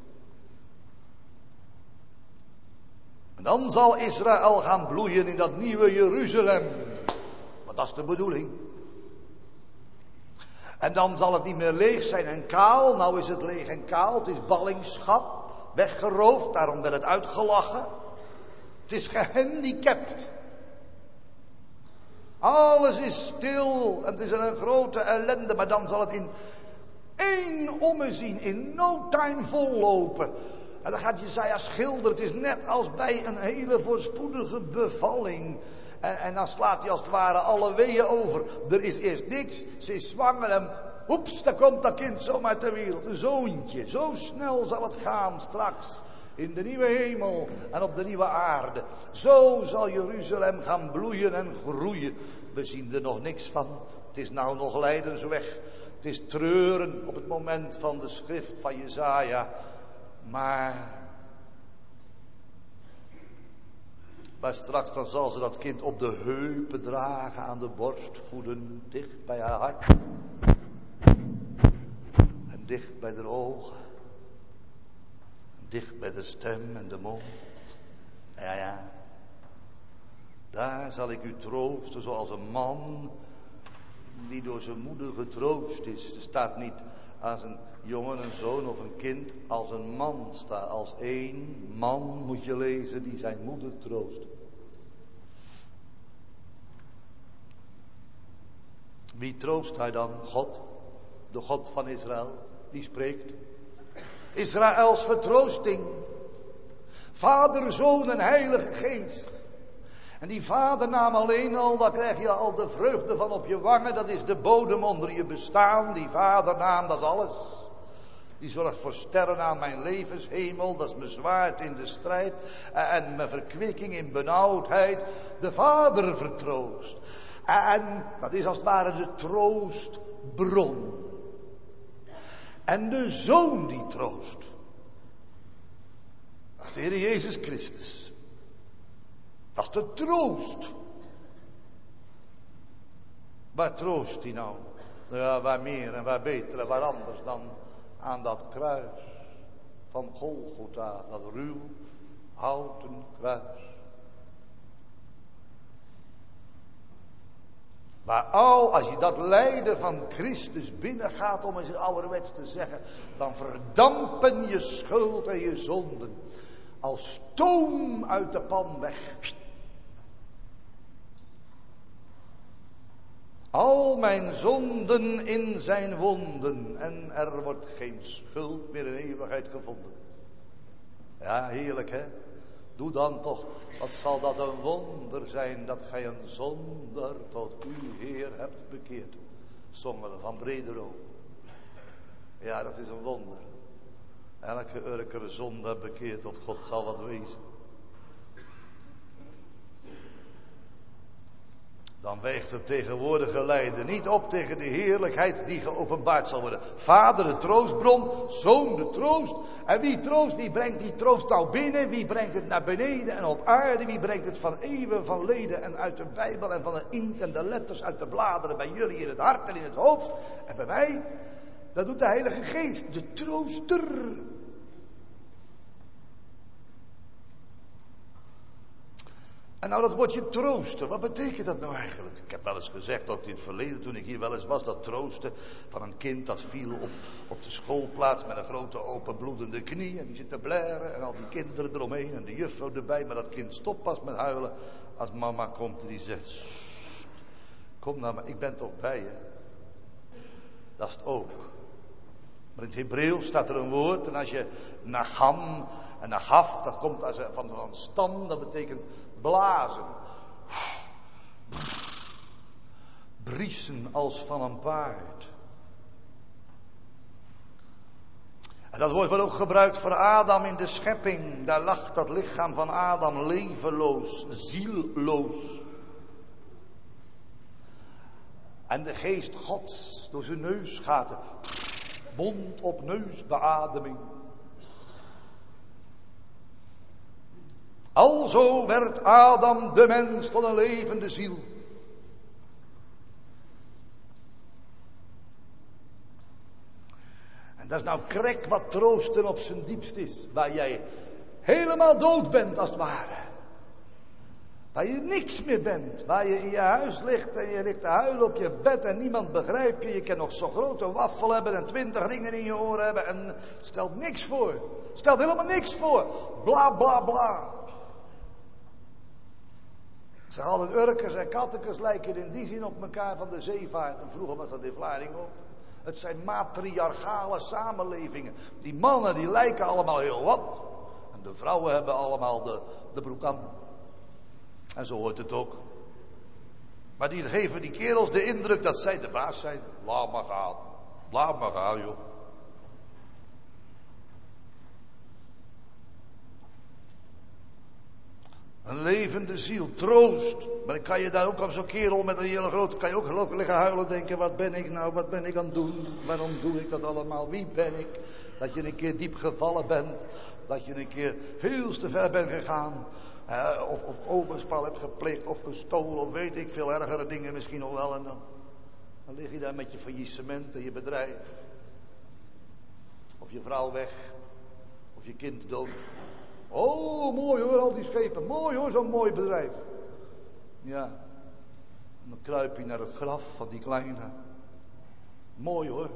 En dan zal Israël gaan bloeien in dat nieuwe Jeruzalem. Want dat is de bedoeling. En dan zal het niet meer leeg zijn en kaal. Nou is het leeg en kaal. Het is ballingschap weggeroofd, daarom werd het uitgelachen. Het is gehandicapt. Alles is stil en het is een grote ellende, maar dan zal het in één ommezien, in no time vollopen. En dan gaat Jezaja schilderen, het is net als bij een hele voorspoedige bevalling. En, en, dan slaat hij als het ware alle weeën over. Er is eerst niks, ze is zwanger en Oeps, daar komt dat kind zomaar ter wereld. Een zoontje. Zo snel zal het gaan straks. In de nieuwe hemel en op de nieuwe aarde. Zo zal Jeruzalem gaan bloeien en groeien. We zien er nog niks van. Het is nou nog lijdensweg. Het is treuren op het moment van de schrift van Jezaja. Maar. Maar straks dan zal ze dat kind op de heupen dragen, aan de borst voeden, dicht bij haar hart dicht bij de ogen. Dicht bij de stem en de mond. Ja, ja. Daar zal ik u troosten zoals een man die door zijn moeder getroost is. Er staat niet als een jongen, een zoon of een kind, als een man staat. Als één man moet je lezen die zijn moeder troost. Wie troost hij dan? God, de God van Israël die spreekt. Israëls vertroosting. Vader, Zoon en Heilige Geest. En die vadernaam alleen al, daar krijg je al de vreugde van op je wangen. Dat is de bodem onder je bestaan. Die vadernaam, dat is alles. Die zorgt voor sterren aan mijn levenshemel. Dat is mijn zwaard in de strijd. En mijn verkwikking in benauwdheid. De vader vertroost. En dat is als het ware de troostbron. En de zoon die troost. Dat is de Heer Jezus Christus. Dat is de troost. Waar troost hij nou? Ja, waar meer en waar beter en waar anders dan aan dat kruis van Golgotha, dat ruw houten kruis. Maar al, als je dat lijden van Christus binnengaat, om eens ouderwets te zeggen, dan verdampen je schuld en je zonden. Als stoom uit de pan weg. Al mijn zonden in zijn wonden en er wordt geen schuld meer in eeuwigheid gevonden. Ja, heerlijk hè. Doe dan toch, wat zal dat een wonder zijn dat gij een zonder tot uw Heer hebt bekeerd. Zongen van Bredero. Ja, dat is een wonder. Elke urkere zonde bekeerd tot God zal wat wezen. Dan weegt het tegenwoordige lijden niet op tegen de heerlijkheid die geopenbaard zal worden. Vader de troostbron, zoon de troost. En wie troost, wie brengt die troost nou binnen? Wie brengt het naar beneden en op aarde? Wie brengt het van eeuwen, van leden en uit de Bijbel en van de inkt en de letters uit de bladeren bij jullie in het hart en in het hoofd? En bij mij, dat doet de Heilige Geest, de trooster. En nou dat woordje troosten, wat betekent dat nou eigenlijk? Ik heb wel eens gezegd, ook in het verleden toen ik hier wel eens was, dat troosten van een kind dat viel op, op de schoolplaats met een grote open bloedende knie. En die zit te blaren en al die kinderen eromheen en de juffrouw erbij. Maar dat kind stopt pas met huilen als mama komt en die zegt, kom nou maar, ik ben toch bij je. Dat is het ook. Maar in het Hebreeuws staat er een woord en als je nagam en nagaf, dat komt van, van stam, dat betekent blazen. Briesen als van een paard. En dat woord wordt ook gebruikt voor Adam in de schepping. Daar lag dat lichaam van Adam levenloos, zielloos. En de geest Gods door zijn neus gaat. Mond op neus Alzo werd Adam de mens tot een levende ziel. En dat is nou krek wat troosten op zijn diepst is. Waar jij helemaal dood bent als het ware. Waar je niks meer bent. Waar je in je huis ligt en je ligt te huilen op je bed en niemand begrijpt je. Je kan nog zo'n grote waffel hebben en twintig ringen in je oren hebben. En stelt niks voor. Stelt helemaal niks voor. Bla bla bla. Ze hadden urkers en kattekers lijken in die zin op elkaar van de zeevaart. En vroeger was dat in Vlaarding ook. Het zijn matriarchale samenlevingen. Die mannen die lijken allemaal heel wat. En de vrouwen hebben allemaal de, de broek aan. En zo hoort het ook. Maar die geven die kerels de indruk dat zij de baas zijn. Laat maar gaan. Laat maar gaan, joh. Een levende ziel, troost. Maar dan kan je daar ook op zo'n kerel met een hele grote, kan je ook liggen huilen denken, wat ben ik nou, wat ben ik aan het doen? Waarom doe ik dat allemaal? Wie ben ik? Dat je een keer diep gevallen bent. Dat je een keer veel te ver bent gegaan. of, of overspel hebt gepleegd, of gestolen, of weet ik veel ergere dingen misschien nog wel. En dan, dan lig je daar met je faillissement en je bedrijf. Of je vrouw weg. Of je kind dood. Oh, mooi hoor, al die schepen. Mooi hoor, zo'n mooi bedrijf. Ja. Dan kruip je naar het graf van die kleine. Mooi hoor.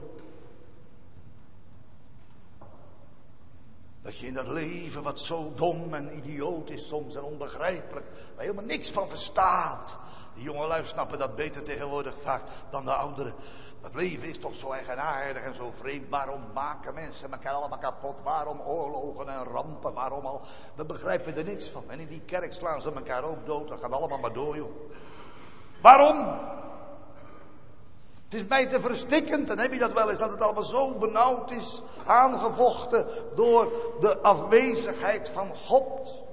Dat je in dat leven wat zo dom en idioot is soms en onbegrijpelijk, waar helemaal niks van verstaat. Die jongelui snappen dat beter tegenwoordig vaak dan de ouderen. Dat leven is toch zo eigenaardig en zo vreemd. Waarom maken mensen elkaar allemaal kapot? Waarom oorlogen en rampen? Waarom al? We begrijpen er niks van. En in die kerk slaan ze elkaar ook dood. Dat gaat allemaal maar door, joh. Waarom? Is mij te verstikkend. En heb je dat wel eens, dat het allemaal zo benauwd is. Aangevochten door de afwezigheid van God.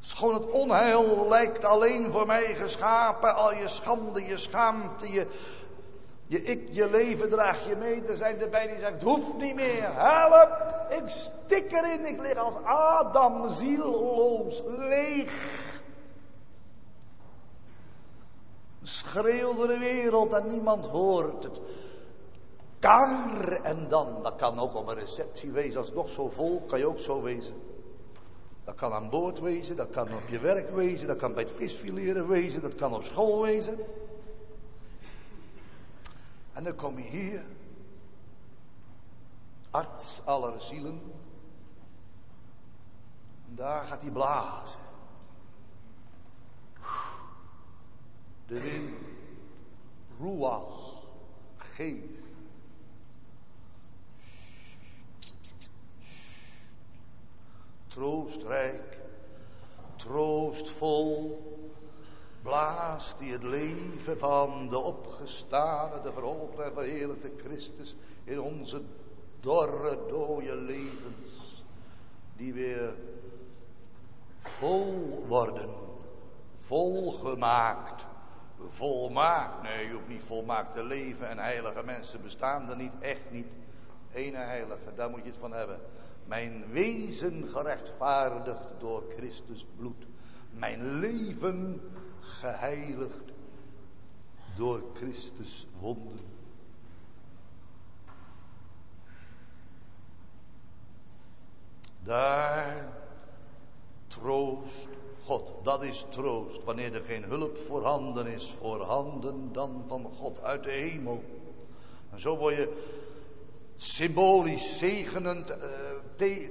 Schoon het onheil lijkt alleen voor mij geschapen, al je schande, je schaamte, je, je ik, je leven draag je mee. Er zijn erbij die zeggen, het hoeft niet meer, help, ik stik erin, ik lig als Adam, zielloos, leeg. Schreeuw door de wereld en niemand hoort het. Daar en dan, dat kan ook op een receptie wezen, als nog zo vol, kan je ook zo wezen. Dat kan aan boord wezen, dat kan op je werk wezen, dat kan bij het visfileren wezen, dat kan op school wezen. En dan kom je hier, arts aller zielen. En daar gaat hij blazen. De wind, ruach, geest. troostrijk, troostvol, blaast hij het leven van de opgestane, de verhoogde en verheerlijkte Christus in onze dorre, dode levens, die weer vol worden, volgemaakt, volmaakt. Nee, je hoeft niet volmaakt te leven en heilige mensen bestaan er niet, echt niet. Ene heilige, daar moet je het van hebben. Mijn wezen gerechtvaardigd door Christus bloed. Mijn leven geheiligd door Christus wonden. Daar troost Dat is troost. Wanneer er geen hulp voorhanden is, voorhanden dan van God uit de hemel. En zo word je symbolisch, zegenend, uh,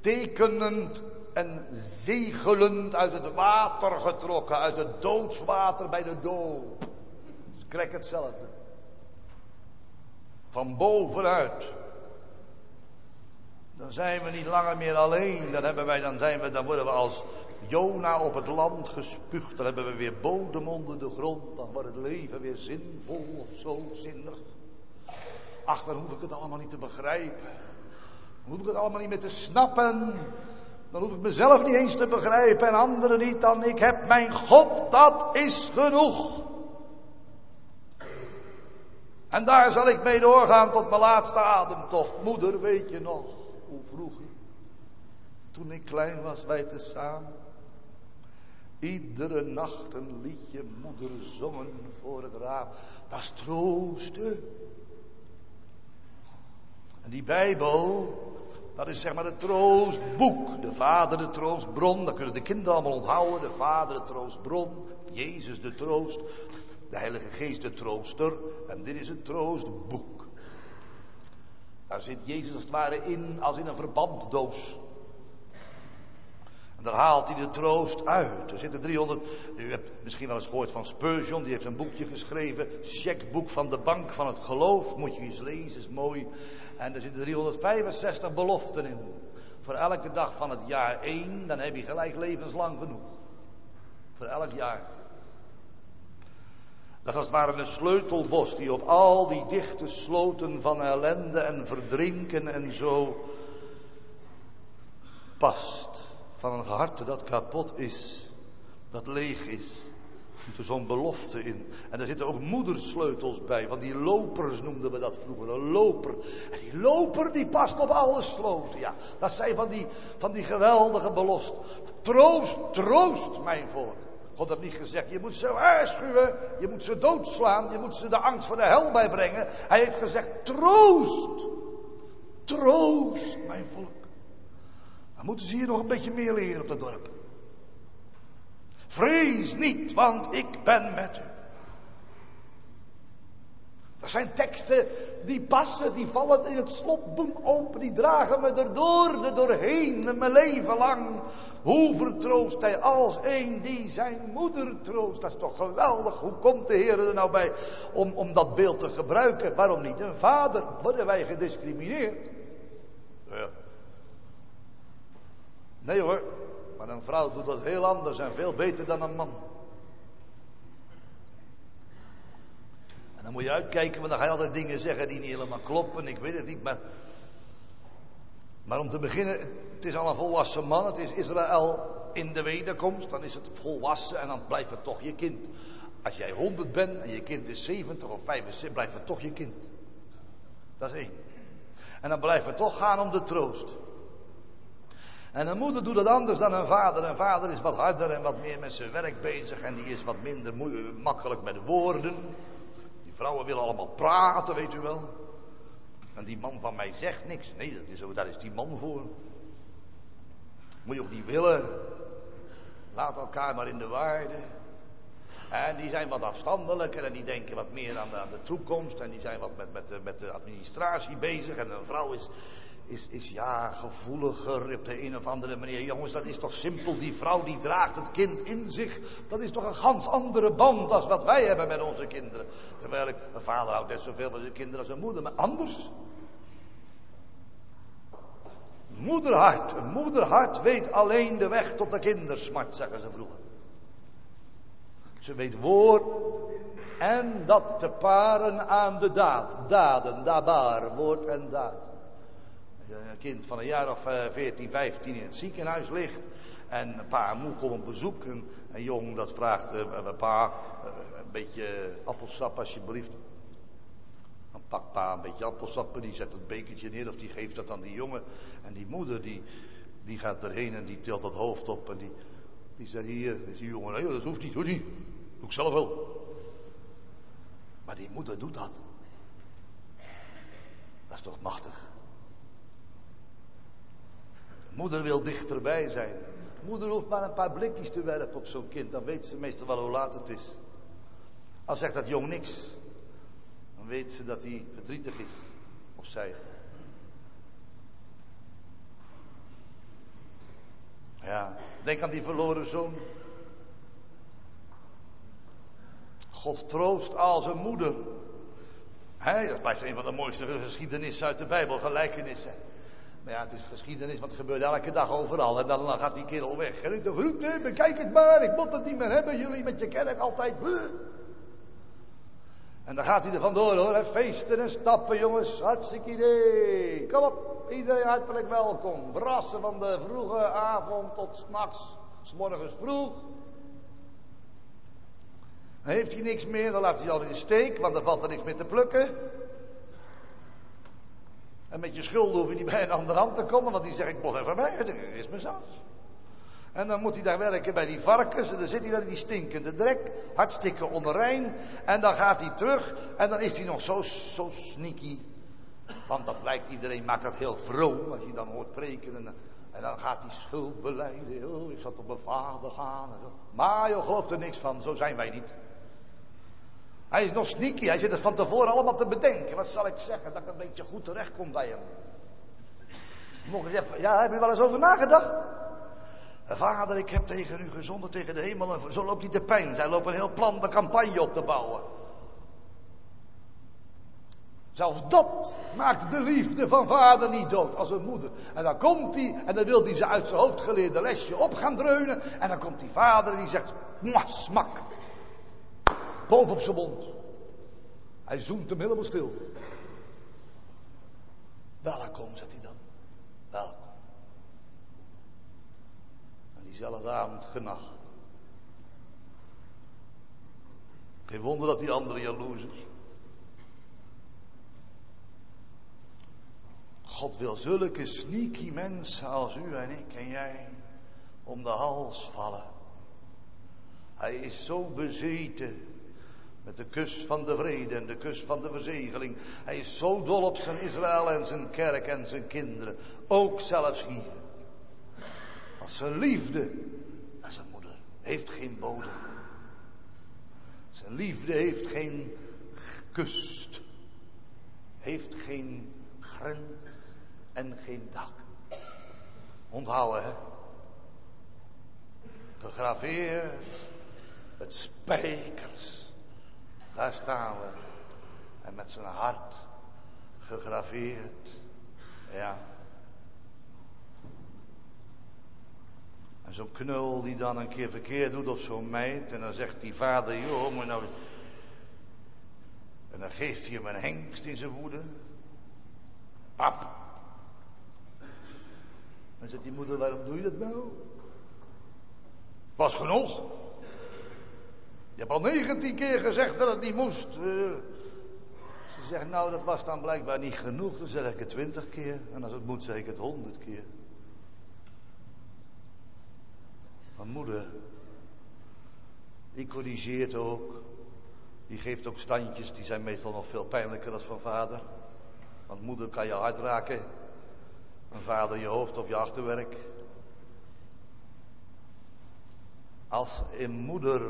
tekenend en zegelend uit het water getrokken, uit het doodswater bij de doop. Krek hetzelfde. Van bovenuit. Dan zijn we niet langer meer alleen. Dan, hebben wij, dan, zijn we, dan worden we als Jona op het land gespuugd. Dan hebben we weer bodem onder de grond. Dan wordt het leven weer zinvol of zo zinnig. Ach, dan hoef ik het allemaal niet te begrijpen. Dan hoef ik het allemaal niet meer te snappen. Dan hoef ik mezelf niet eens te begrijpen en anderen niet. Dan ik heb mijn God, dat is genoeg. En daar zal ik mee doorgaan tot mijn laatste ademtocht. Moeder, weet je nog vroeger, toen ik klein was, wij te samen, iedere nacht een liedje moeder zongen voor het raam. Dat is troosten. En die Bijbel, dat is zeg maar het troostboek. De Vader de troostbron, dat kunnen de kinderen allemaal onthouden. De Vader de troostbron, Jezus de troost, de Heilige Geest de trooster. En dit is het troostboek. Daar zit Jezus als het ware in, als in een verbanddoos. En daar haalt hij de troost uit. Er zitten 300, u hebt misschien wel eens gehoord van Spurgeon, die heeft een boekje geschreven. Checkboek van de bank van het geloof, moet je eens lezen, is mooi. En er zitten 365 beloften in. Voor elke dag van het jaar één, dan heb je gelijk levenslang genoeg. Voor elk jaar. Dat als het ware een sleutelbos die op al die dichte sloten van ellende en verdrinken en zo past. Van een hart dat kapot is, dat leeg is. Er zo'n belofte in. En er zitten ook moedersleutels bij. Van die lopers noemden we dat vroeger. Een loper. En die loper die past op alle sloten. Ja, dat zijn van die, van die geweldige beloften. Troost, troost mijn volk. God heeft niet gezegd, je moet ze waarschuwen, je moet ze doodslaan, je moet ze de angst voor de hel bijbrengen. Hij heeft gezegd, troost, troost mijn volk. Dan moeten ze hier nog een beetje meer leren op dat dorp. Vrees niet, want ik ben met u. Dat zijn teksten die passen, die vallen in het slotboom open, die dragen me erdoor, er doorheen, mijn leven lang. Hoe vertroost hij als een die zijn moeder troost? Dat is toch geweldig. Hoe komt de Heer er nou bij om, om dat beeld te gebruiken? Waarom niet? Een vader, worden wij gediscrimineerd? Ja. Nee hoor, maar een vrouw doet dat heel anders en veel beter dan een man. Dan moet je uitkijken, want dan ga je altijd dingen zeggen die niet helemaal kloppen. Ik weet het niet, maar. Maar om te beginnen, het is al een volwassen man. Het is Israël in de wederkomst. Dan is het volwassen en dan blijft het toch je kind. Als jij 100 bent en je kind is 70 of 75, blijft het toch je kind. Dat is één. En dan blijft het toch gaan om de troost. En een moeder doet het anders dan een vader. Een vader is wat harder en wat meer met zijn werk bezig. En die is wat minder makkelijk met woorden. Vrouwen willen allemaal praten, weet u wel. En die man van mij zegt niks. Nee, dat is daar is die man voor. Moet je ook niet willen. Laat elkaar maar in de waarde. En die zijn wat afstandelijker en die denken wat meer aan de, aan de toekomst. En die zijn wat met, met, met de administratie bezig. En een vrouw is, is, is ja gevoeliger op de een of andere manier. Jongens, dat is toch simpel. Die vrouw die draagt het kind in zich. Dat is toch een ganz andere band als wat wij hebben met onze kinderen. Terwijl ik, een vader houdt net zoveel van zijn kinderen als een moeder, maar anders. Moederhart, een moederhart weet alleen de weg tot de kindersmart, zeggen ze vroeger. Ze weet woord en dat te paren aan de daad. Daden, dabar, woord en daad kind van een jaar of 14, eh, 15 in het ziekenhuis ligt. En pa en moe komen op bezoek. En een jong dat vraagt, uh, pa, een beetje appelsap alsjeblieft. Dan pakt pa een beetje appelsap en die zet het bekertje neer of die geeft dat aan die jongen. En die moeder die, die gaat erheen en die tilt dat hoofd op en die, die zegt hier, die jongen, nee dat hoeft niet, hoor niet. Doe ik zelf wel. Maar die moeder doet dat. Dat is toch machtig. Moeder wil dichterbij zijn. Moeder hoeft maar een paar blikjes te werpen op zo'n kind, dan weet ze meestal wel hoe laat het is. Al zegt dat jong niks, dan weet ze dat hij verdrietig is. Of zij. Ja, denk aan die verloren zoon. God troost als een moeder. He, dat blijft een van de mooiste geschiedenissen uit de Bijbel, gelijkenissen. Maar ja, het is geschiedenis, want het gebeurt elke dag overal. En dan, gaat die kerel weg. En ik dacht, bekijk het maar, ik moet het niet meer hebben. Jullie met je kerk altijd. En dan gaat hij er vandoor hoor. Feesten en stappen jongens. Hartstikke idee. Kom op. Iedereen hartelijk welkom. Brassen van de vroege avond tot s'nachts. S morgens vroeg. Dan heeft hij niks meer. Dan laat hij al in de steek. Want dan valt er niks meer te plukken. En met je schulden hoef je niet bij een andere hand te komen. Want die zegt ik moet even bij. Dat is mijn zaak. En dan moet hij daar werken bij die varkens. En dan zit hij daar in die stinkende drek. Hartstikke onrein. En dan gaat hij terug. En dan is hij nog zo, zo sneaky. Want dat lijkt iedereen, maakt dat heel vroom. Als je dan hoort preken. En, en dan gaat hij schuld beleiden. Oh, ik zat op mijn vader gaan. Maar je gelooft er niks van. Zo zijn wij niet. Hij is nog sneaky. Hij zit het van tevoren allemaal te bedenken. Wat zal ik zeggen? Dat ik een beetje goed terecht kom bij hem. Mogen ze even, ja, heb je wel eens over nagedacht? Vader, ik heb tegen u gezonden, tegen de hemel. En zo loopt hij de pijn. Zij lopen een heel plan de campagne op te bouwen. Zelfs dat maakt de liefde van vader niet dood als een moeder. En dan komt hij en dan wil hij ze uit zijn hoofd geleerde lesje op gaan dreunen. En dan komt die vader en die zegt, smak. Boven op zijn mond. Hij zoemt hem helemaal stil. Welkom, zegt hij dan. Welkom diezelfde avond genacht. Geen wonder dat die andere jaloers. God wil zulke sneaky mensen als u en ik en jij om de hals vallen. Hij is zo bezeten met de kus van de vrede en de kus van de verzegeling. Hij is zo dol op zijn Israël en zijn kerk en zijn kinderen. Ook zelfs hier. Als zijn liefde naar zijn moeder heeft geen bodem. Zijn liefde heeft geen kust. Heeft geen grens en geen dak. Onthouden, hè? Gegraveerd met spijkers. Daar staan we. En met zijn hart gegraveerd. Ja. En zo'n knul die dan een keer verkeerd doet of zo'n meid. En dan zegt die vader, joh, maar nou... En dan geeft hij hem een hengst in zijn woede. Pap. Dan zegt die moeder, waarom doe je dat nou? Was genoeg. Je hebt al negentien keer gezegd dat het niet moest. Uh, ze zegt, nou dat was dan blijkbaar niet genoeg. Dan zeg ik het twintig keer. En als het moet zeg ik het honderd keer. Maar moeder, die corrigeert ook. Die geeft ook standjes, die zijn meestal nog veel pijnlijker dan van vader. Want moeder kan je hart raken. En vader je hoofd of je achterwerk. Als een moeder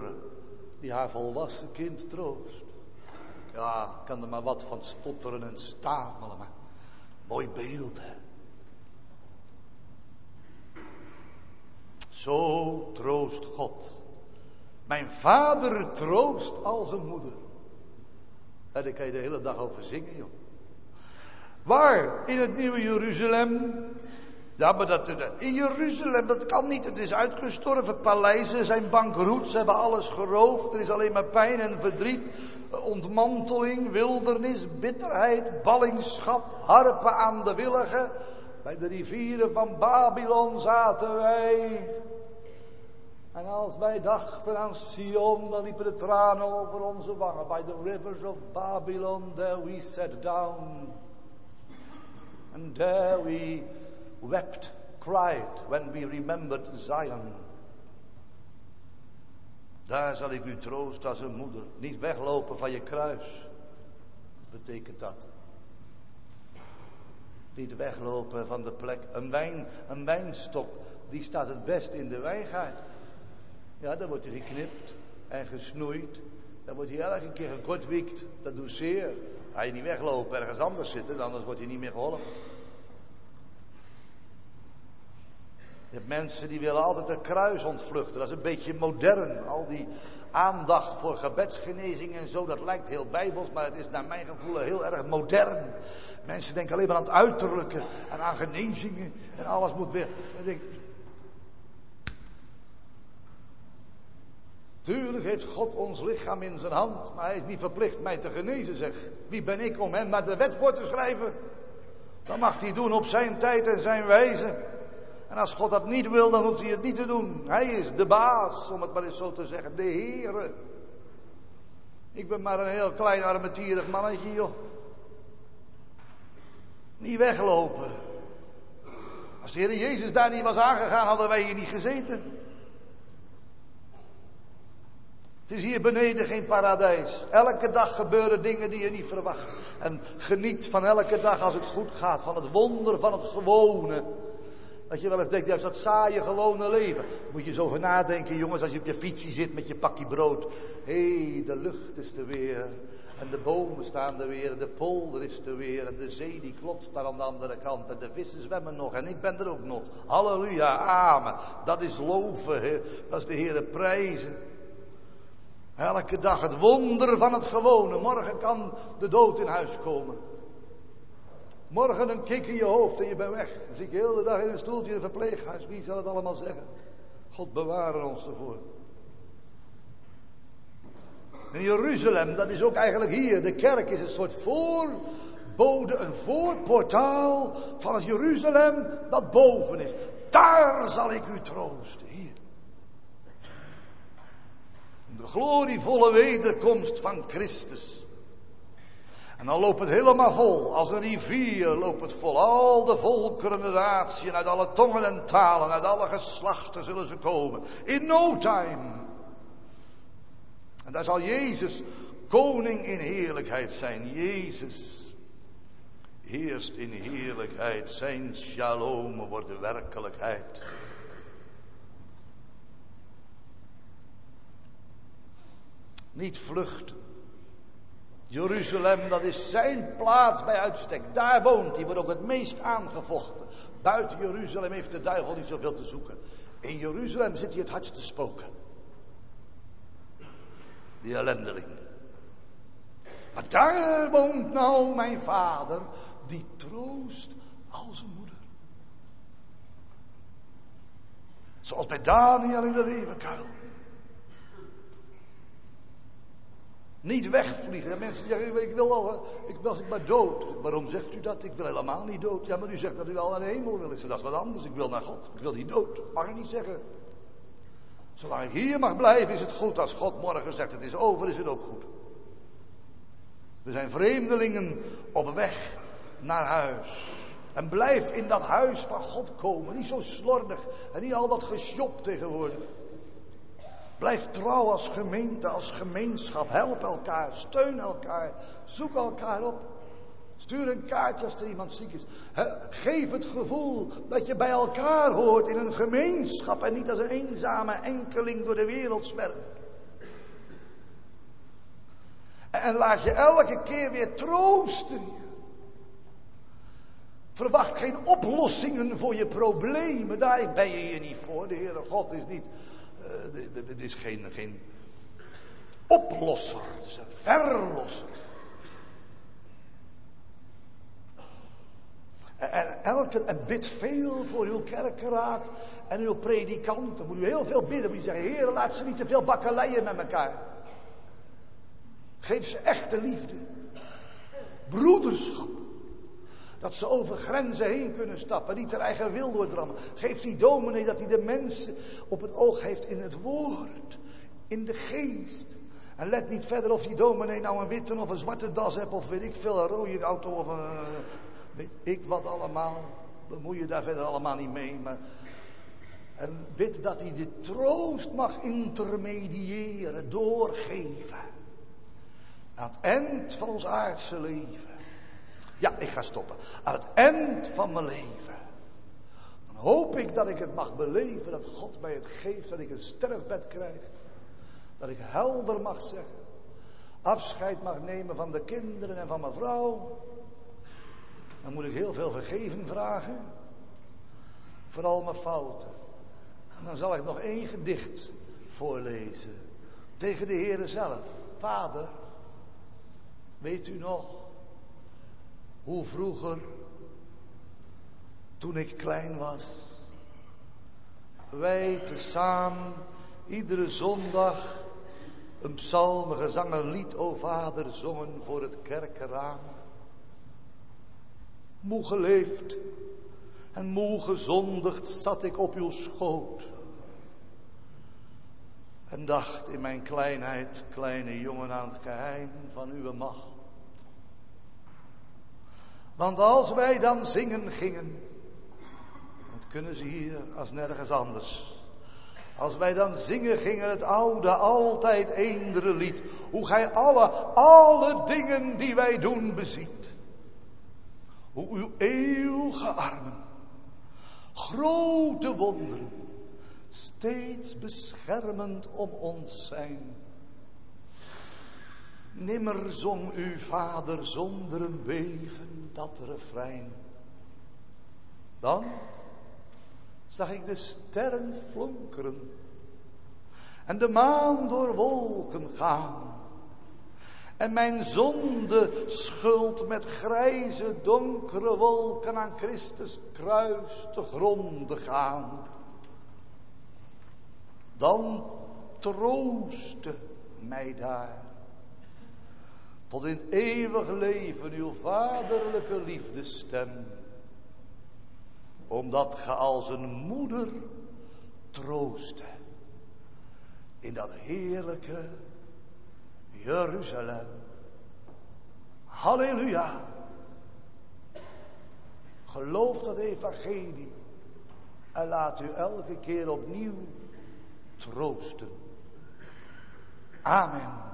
die haar volwassen kind troost. Ja, kan er maar wat van stotteren en stamelen. Maar mooi beeld, hè. Zo troost God. Mijn vader troost als een moeder. daar kan je de hele dag over zingen, joh. Waar? In het nieuwe Jeruzalem. Ja, maar dat, in Jeruzalem, dat kan niet. Het is uitgestorven. Paleizen zijn bankroet. Ze hebben alles geroofd. Er is alleen maar pijn en verdriet. Ontmanteling, wildernis, bitterheid, ballingschap, harpen aan de willigen. Bij de rivieren van Babylon zaten wij. En als wij dachten aan Sion, dan liepen de tranen over onze wangen. By the rivers of Babylon, there we sat down. And there we wept, cried, when we remembered Zion. Daar zal ik u troosten als een moeder. Niet weglopen van je kruis. Betekent dat. Niet weglopen van de plek. Een, wijn, een wijnstok die staat het best in de wijngaard. Ja, dan wordt hij geknipt en gesnoeid. Dan wordt hij elke keer gekortwiekt. Dat doet zeer. Ga je niet weglopen, ergens anders zitten, anders wordt hij niet meer geholpen. Je mensen die willen altijd een kruis ontvluchten. Dat is een beetje modern. Al die aandacht voor gebedsgenezing en zo, dat lijkt heel bijbels, maar het is naar mijn gevoel heel erg modern. Mensen denken alleen maar aan het uiterlijke en aan genezingen en alles moet weer. Ik Tuurlijk heeft God ons lichaam in zijn hand, maar hij is niet verplicht mij te genezen, zeg. Wie ben ik om hem maar de wet voor te schrijven? Dat mag hij doen op zijn tijd en zijn wijze. En als God dat niet wil, dan hoeft hij het niet te doen. Hij is de baas, om het maar eens zo te zeggen, de Heere. Ik ben maar een heel klein armetierig mannetje, joh. Niet weglopen. Als de Heer Jezus daar niet was aangegaan, hadden wij hier niet gezeten. Het is hier beneden geen paradijs. Elke dag gebeuren dingen die je niet verwacht. En geniet van elke dag als het goed gaat, van het wonder van het gewone. Dat je wel eens denkt, juist dat saaie gewone leven. Moet je zo over nadenken, jongens, als je op je fietsie zit met je pakje brood. Hé, hey, de lucht is er weer. En de bomen staan er weer. En de polder is er weer. En de zee die klotst daar aan de andere kant. En de vissen zwemmen nog. En ik ben er ook nog. Halleluja, amen. Dat is loven, dat is de Heere prijzen. Elke dag het wonder van het gewone. Morgen kan de dood in huis komen. Morgen een kik in je hoofd en je bent weg. Dan zit je de hele dag in een stoeltje in een verpleeghuis. Wie zal het allemaal zeggen? God bewaren ons ervoor. In Jeruzalem, dat is ook eigenlijk hier. De kerk is een soort voorbode, een voorportaal van het Jeruzalem dat boven is. Daar zal ik u troosten, hier. De glorievolle wederkomst van Christus. En dan loopt het helemaal vol. Als een rivier loopt het vol. Al de volkeren en naties, uit alle tongen en talen, uit alle geslachten zullen ze komen. In no time. En daar zal Jezus koning in heerlijkheid zijn. Jezus heerst in heerlijkheid. Zijn shalom wordt de werkelijkheid. Niet vluchten. Jeruzalem, dat is zijn plaats bij uitstek. Daar woont hij, wordt ook het meest aangevochten. Buiten Jeruzalem heeft de duivel niet zoveel te zoeken. In Jeruzalem zit hij het hardst te spoken. Die ellendeling. Maar daar woont nou mijn vader, die troost als een moeder. Zoals bij Daniel in de leeuwenkuil. Niet wegvliegen. Mensen zeggen, ik wil wel, ik, als ik maar dood. Waarom zegt u dat? Ik wil helemaal niet dood. Ja, maar u zegt dat u wel naar de hemel wil. Ik zeg, dat is wat anders. Ik wil naar God. Ik wil niet dood. Mag ik niet zeggen. Zolang ik hier mag blijven is het goed. Als God morgen zegt het is over, is het ook goed. We zijn vreemdelingen op weg naar huis. En blijf in dat huis van God komen. Niet zo slordig en niet al dat gesjop tegenwoordig. Blijf trouw als gemeente, als gemeenschap. Help elkaar, steun elkaar, zoek elkaar op. Stuur een kaartje als er iemand ziek is. Geef het gevoel dat je bij elkaar hoort in een gemeenschap en niet als een eenzame enkeling door de wereld zwerft. En laat je elke keer weer troosten. Verwacht geen oplossingen voor je problemen. Daar ben je hier niet voor. De Heere God is niet dit is geen, geen oplosser, het is een verlosser. En, elke, en bid veel voor uw kerkenraad en uw predikanten. Moet u heel veel bidden. Moet je zeggen, Heer, laat ze niet te veel bakkeleien met elkaar. Geef ze echte liefde. Broederschap. Dat ze over grenzen heen kunnen stappen, niet ter eigen wil doordrammen. Geef die dominee dat hij de mensen op het oog heeft in het woord, in de geest. En let niet verder of die dominee nou een witte of een zwarte das hebt, of weet ik veel, een rode auto of een. weet ik wat allemaal. Bemoei je daar verder allemaal niet mee. Maar, en bid dat hij de troost mag intermediëren, doorgeven. Aan het eind van ons aardse leven. Ja, ik ga stoppen. Aan het eind van mijn leven. Dan hoop ik dat ik het mag beleven, dat God mij het geeft, dat ik een sterfbed krijg. Dat ik helder mag zeggen. Afscheid mag nemen van de kinderen en van mijn vrouw. Dan moet ik heel veel vergeving vragen. Voor al mijn fouten. En dan zal ik nog één gedicht voorlezen. Tegen de Heere zelf. Vader, weet u nog hoe vroeger, toen ik klein was, wij tezamen iedere zondag een psalm, een lied, o vader, zongen voor het kerkenraam. Moe geleefd en moe gezondigd zat ik op uw schoot. En dacht in mijn kleinheid, kleine jongen, aan het geheim van uw macht. Want als wij dan zingen gingen, dat kunnen ze hier als nergens anders. Als wij dan zingen gingen het oude, altijd eendere lied. Hoe gij alle, alle dingen die wij doen beziet. Hoe uw eeuwige armen, grote wonderen, steeds beschermend om ons zijn. Nimmer zong uw vader zonder een beven dat refrein. Dan zag ik de sterren flonkeren en de maan door wolken gaan. En mijn zonde schuld met grijze donkere wolken aan Christus kruis te gronden gaan. Dan troostte mij daar tot in het eeuwig leven uw vaderlijke liefdestem omdat ge als een moeder troostte in dat heerlijke Jeruzalem. Halleluja. Geloof dat evangelie en laat u elke keer opnieuw troosten. Amen.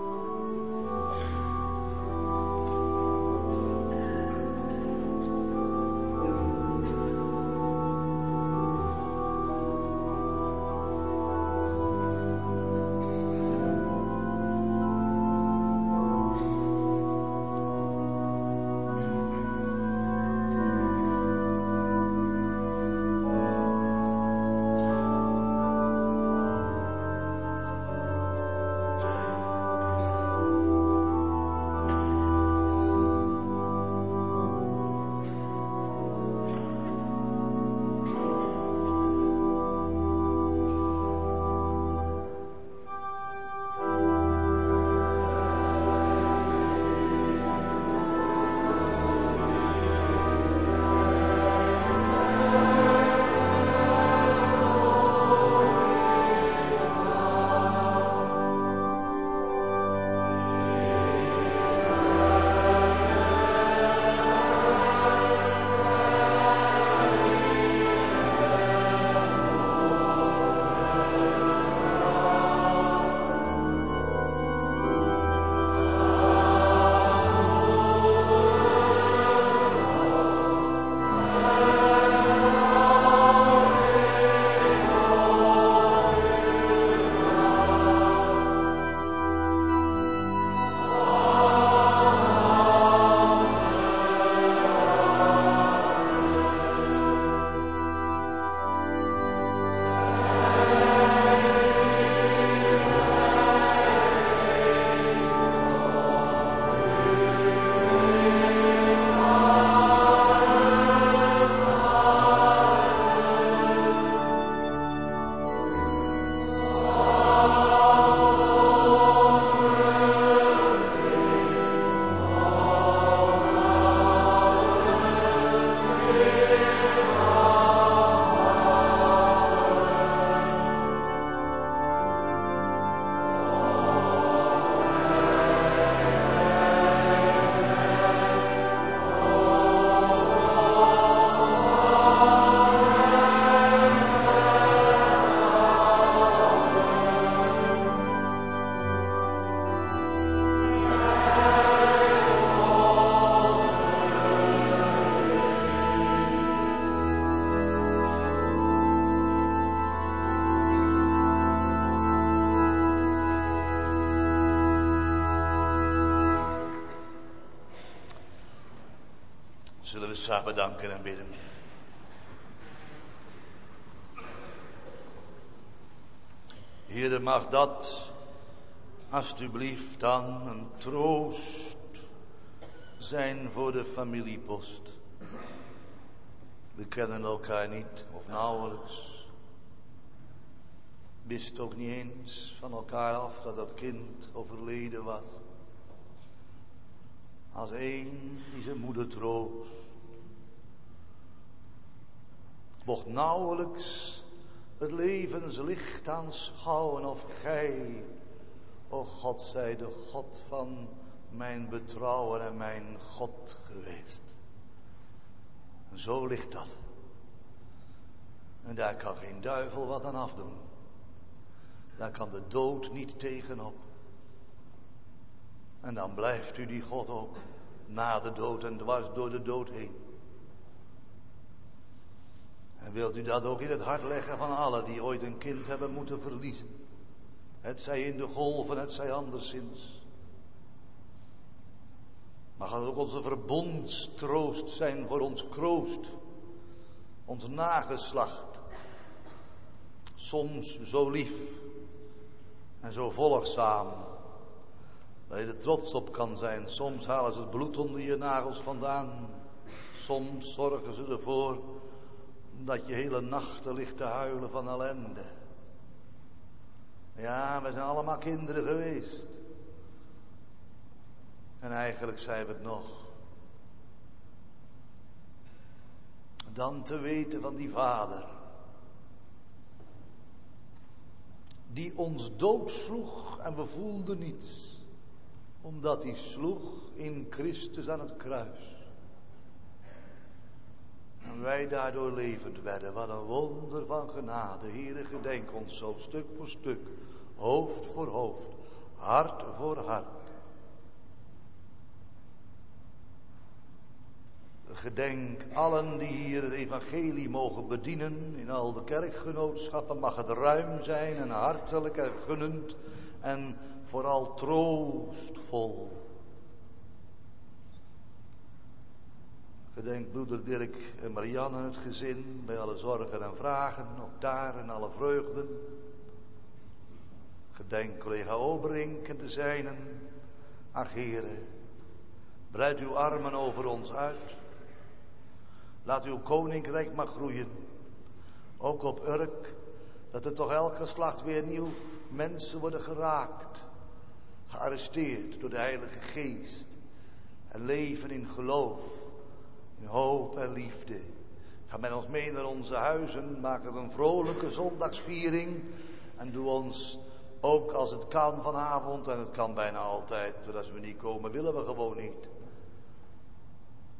Zullen we samen danken en bidden. Heer, mag dat alsjeblieft dan een troost zijn voor de familiepost. We kennen elkaar niet of nauwelijks. Wist ook niet eens van elkaar af dat dat kind overleden was. Als één die zijn moeder troost. Mocht nauwelijks het levenslicht aanschouwen of gij, o God, zij de God van mijn betrouwen en mijn God geweest. Zo ligt dat. En daar kan geen duivel wat aan afdoen. Daar kan de dood niet tegenop. En dan blijft u die God ook na de dood en dwars door de dood heen. En wilt u dat ook in het hart leggen van allen die ooit een kind hebben moeten verliezen? Het zij in de golven, het zij anderszins. Mag het ook onze verbondstroost zijn voor ons kroost, ons nageslacht. Soms zo lief en zo volgzaam, dat je er trots op kan zijn. Soms halen ze het bloed onder je nagels vandaan. Soms zorgen ze ervoor dat je hele nachten ligt te huilen van ellende. Ja, we zijn allemaal kinderen geweest. En eigenlijk zijn we het nog. Dan te weten van die vader. Die ons doodsloeg en we voelden niets. Omdat hij sloeg in Christus aan het kruis. En wij daardoor levend werden. Wat een wonder van genade. Heere, gedenk ons zo stuk voor stuk. Hoofd voor hoofd. Hart voor hart. Gedenk allen die hier het evangelie mogen bedienen. In al de kerkgenootschappen mag het ruim zijn en hartelijk en gunnend. En vooral troostvol. Gedenk broeder Dirk en Marianne het gezin bij alle zorgen en vragen, ook daar en alle vreugden. Gedenk collega Oberink en de zijnen. Ach breid uw armen over ons uit. Laat uw koninkrijk maar groeien. Ook op Urk, dat er toch elk geslacht weer nieuw mensen worden geraakt. Gearresteerd door de Heilige Geest. En leven in geloof, in hoop en liefde. Ga met ons mee naar onze huizen, maak het een vrolijke zondagsviering. En doe ons ook als het kan vanavond, en het kan bijna altijd, want we niet komen willen we gewoon niet.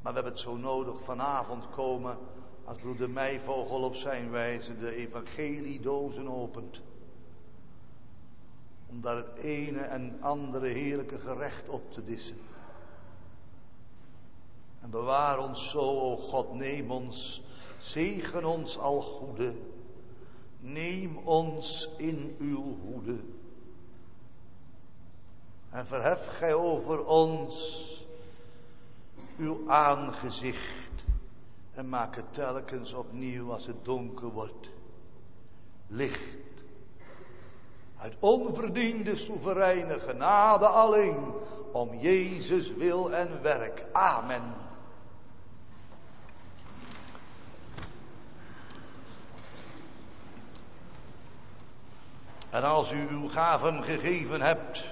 Maar we hebben het zo nodig vanavond komen als broeder Meivogel op zijn wijze de evangeliedozen opent. Om daar het ene en andere heerlijke gerecht op te dissen. En bewaar ons zo, o God, neem ons, zegen ons al goede. Neem ons in uw hoede. En verhef gij over ons uw aangezicht en maak het telkens opnieuw als het donker wordt. Licht. Uit onverdiende soevereine genade alleen, om Jezus wil en werk. Amen. En als u uw gaven gegeven hebt,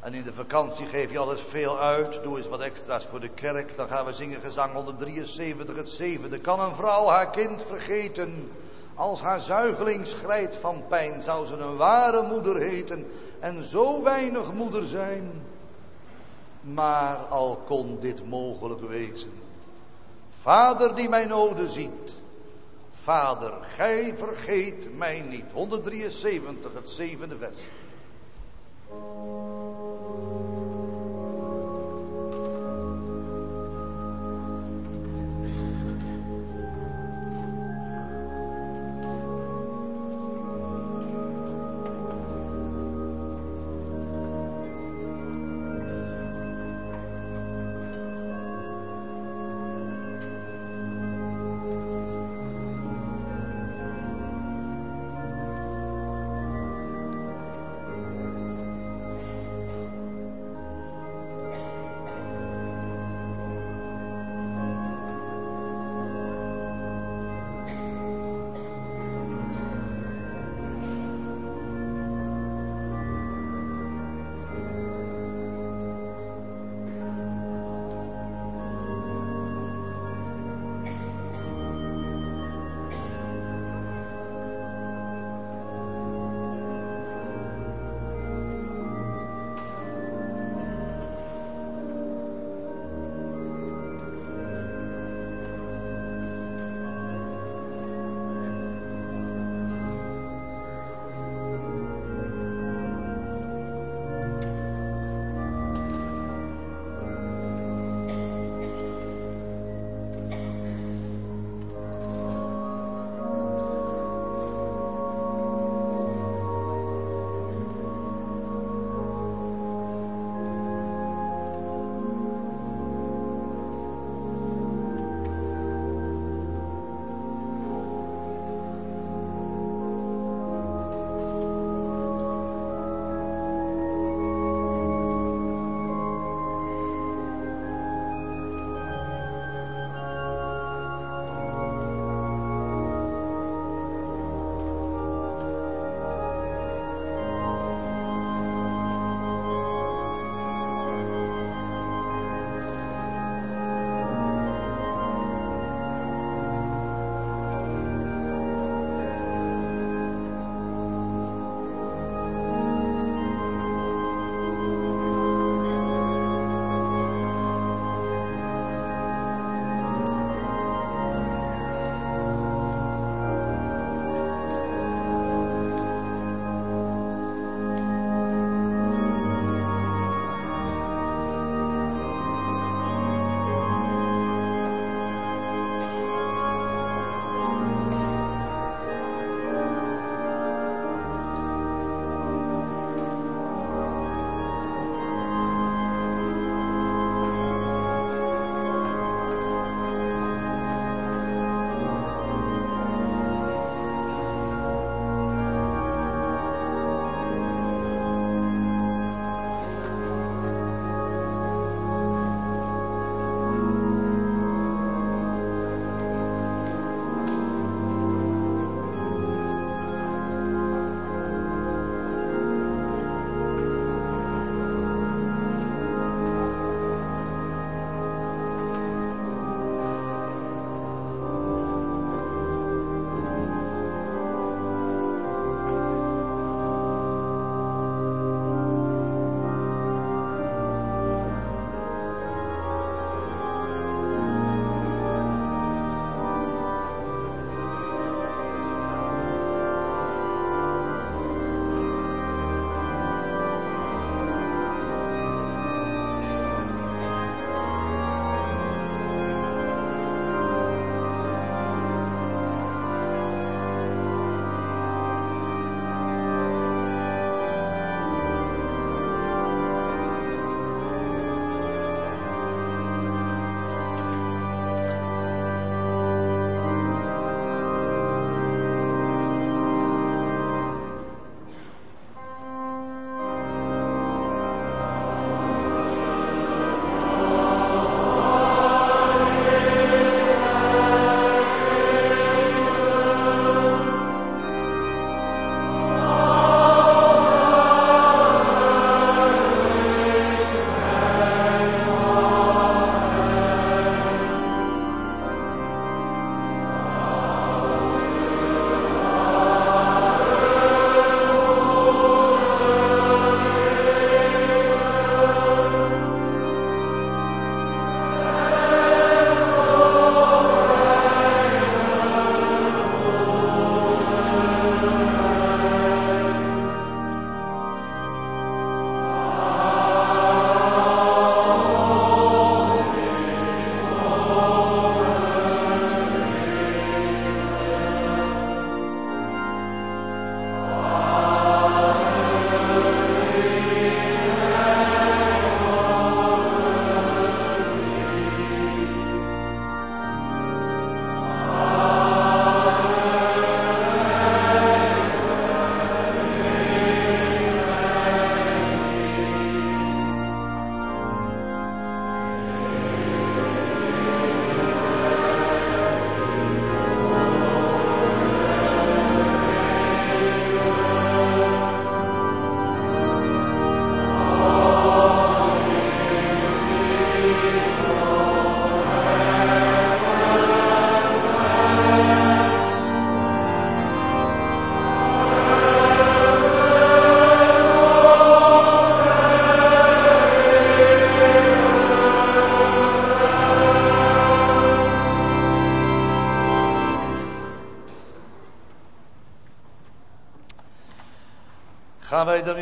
en in de vakantie geef je alles veel uit. Doe eens wat extra's voor de kerk. Dan gaan we zingen gezang 173, het zevende. Kan een vrouw haar kind vergeten? Als haar zuigeling schrijdt van pijn, zou ze een ware moeder heten en zo weinig moeder zijn. Maar al kon dit mogelijk wezen. Vader die mijn noden ziet. Vader, gij vergeet mij niet. 173, het zevende vers.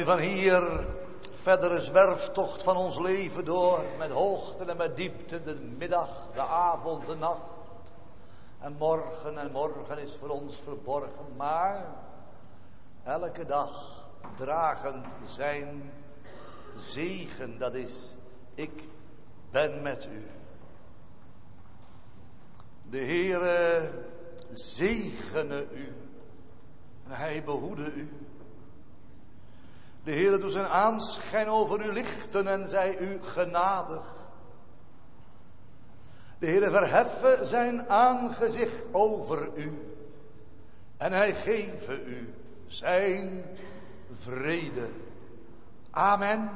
Van hier verdere zwerftocht van ons leven door. Met hoogte en met diepte, de middag, de avond, de nacht. En morgen en morgen is voor ons verborgen. Maar elke dag dragend zijn zegen. Dat is, ik ben met u. De Heere zegene u. En hij behoede u. De Heere doet zijn over u lichten en zij u genadig. De Heere verheffe zijn aangezicht over u. En hij geven u zijn vrede. Amen.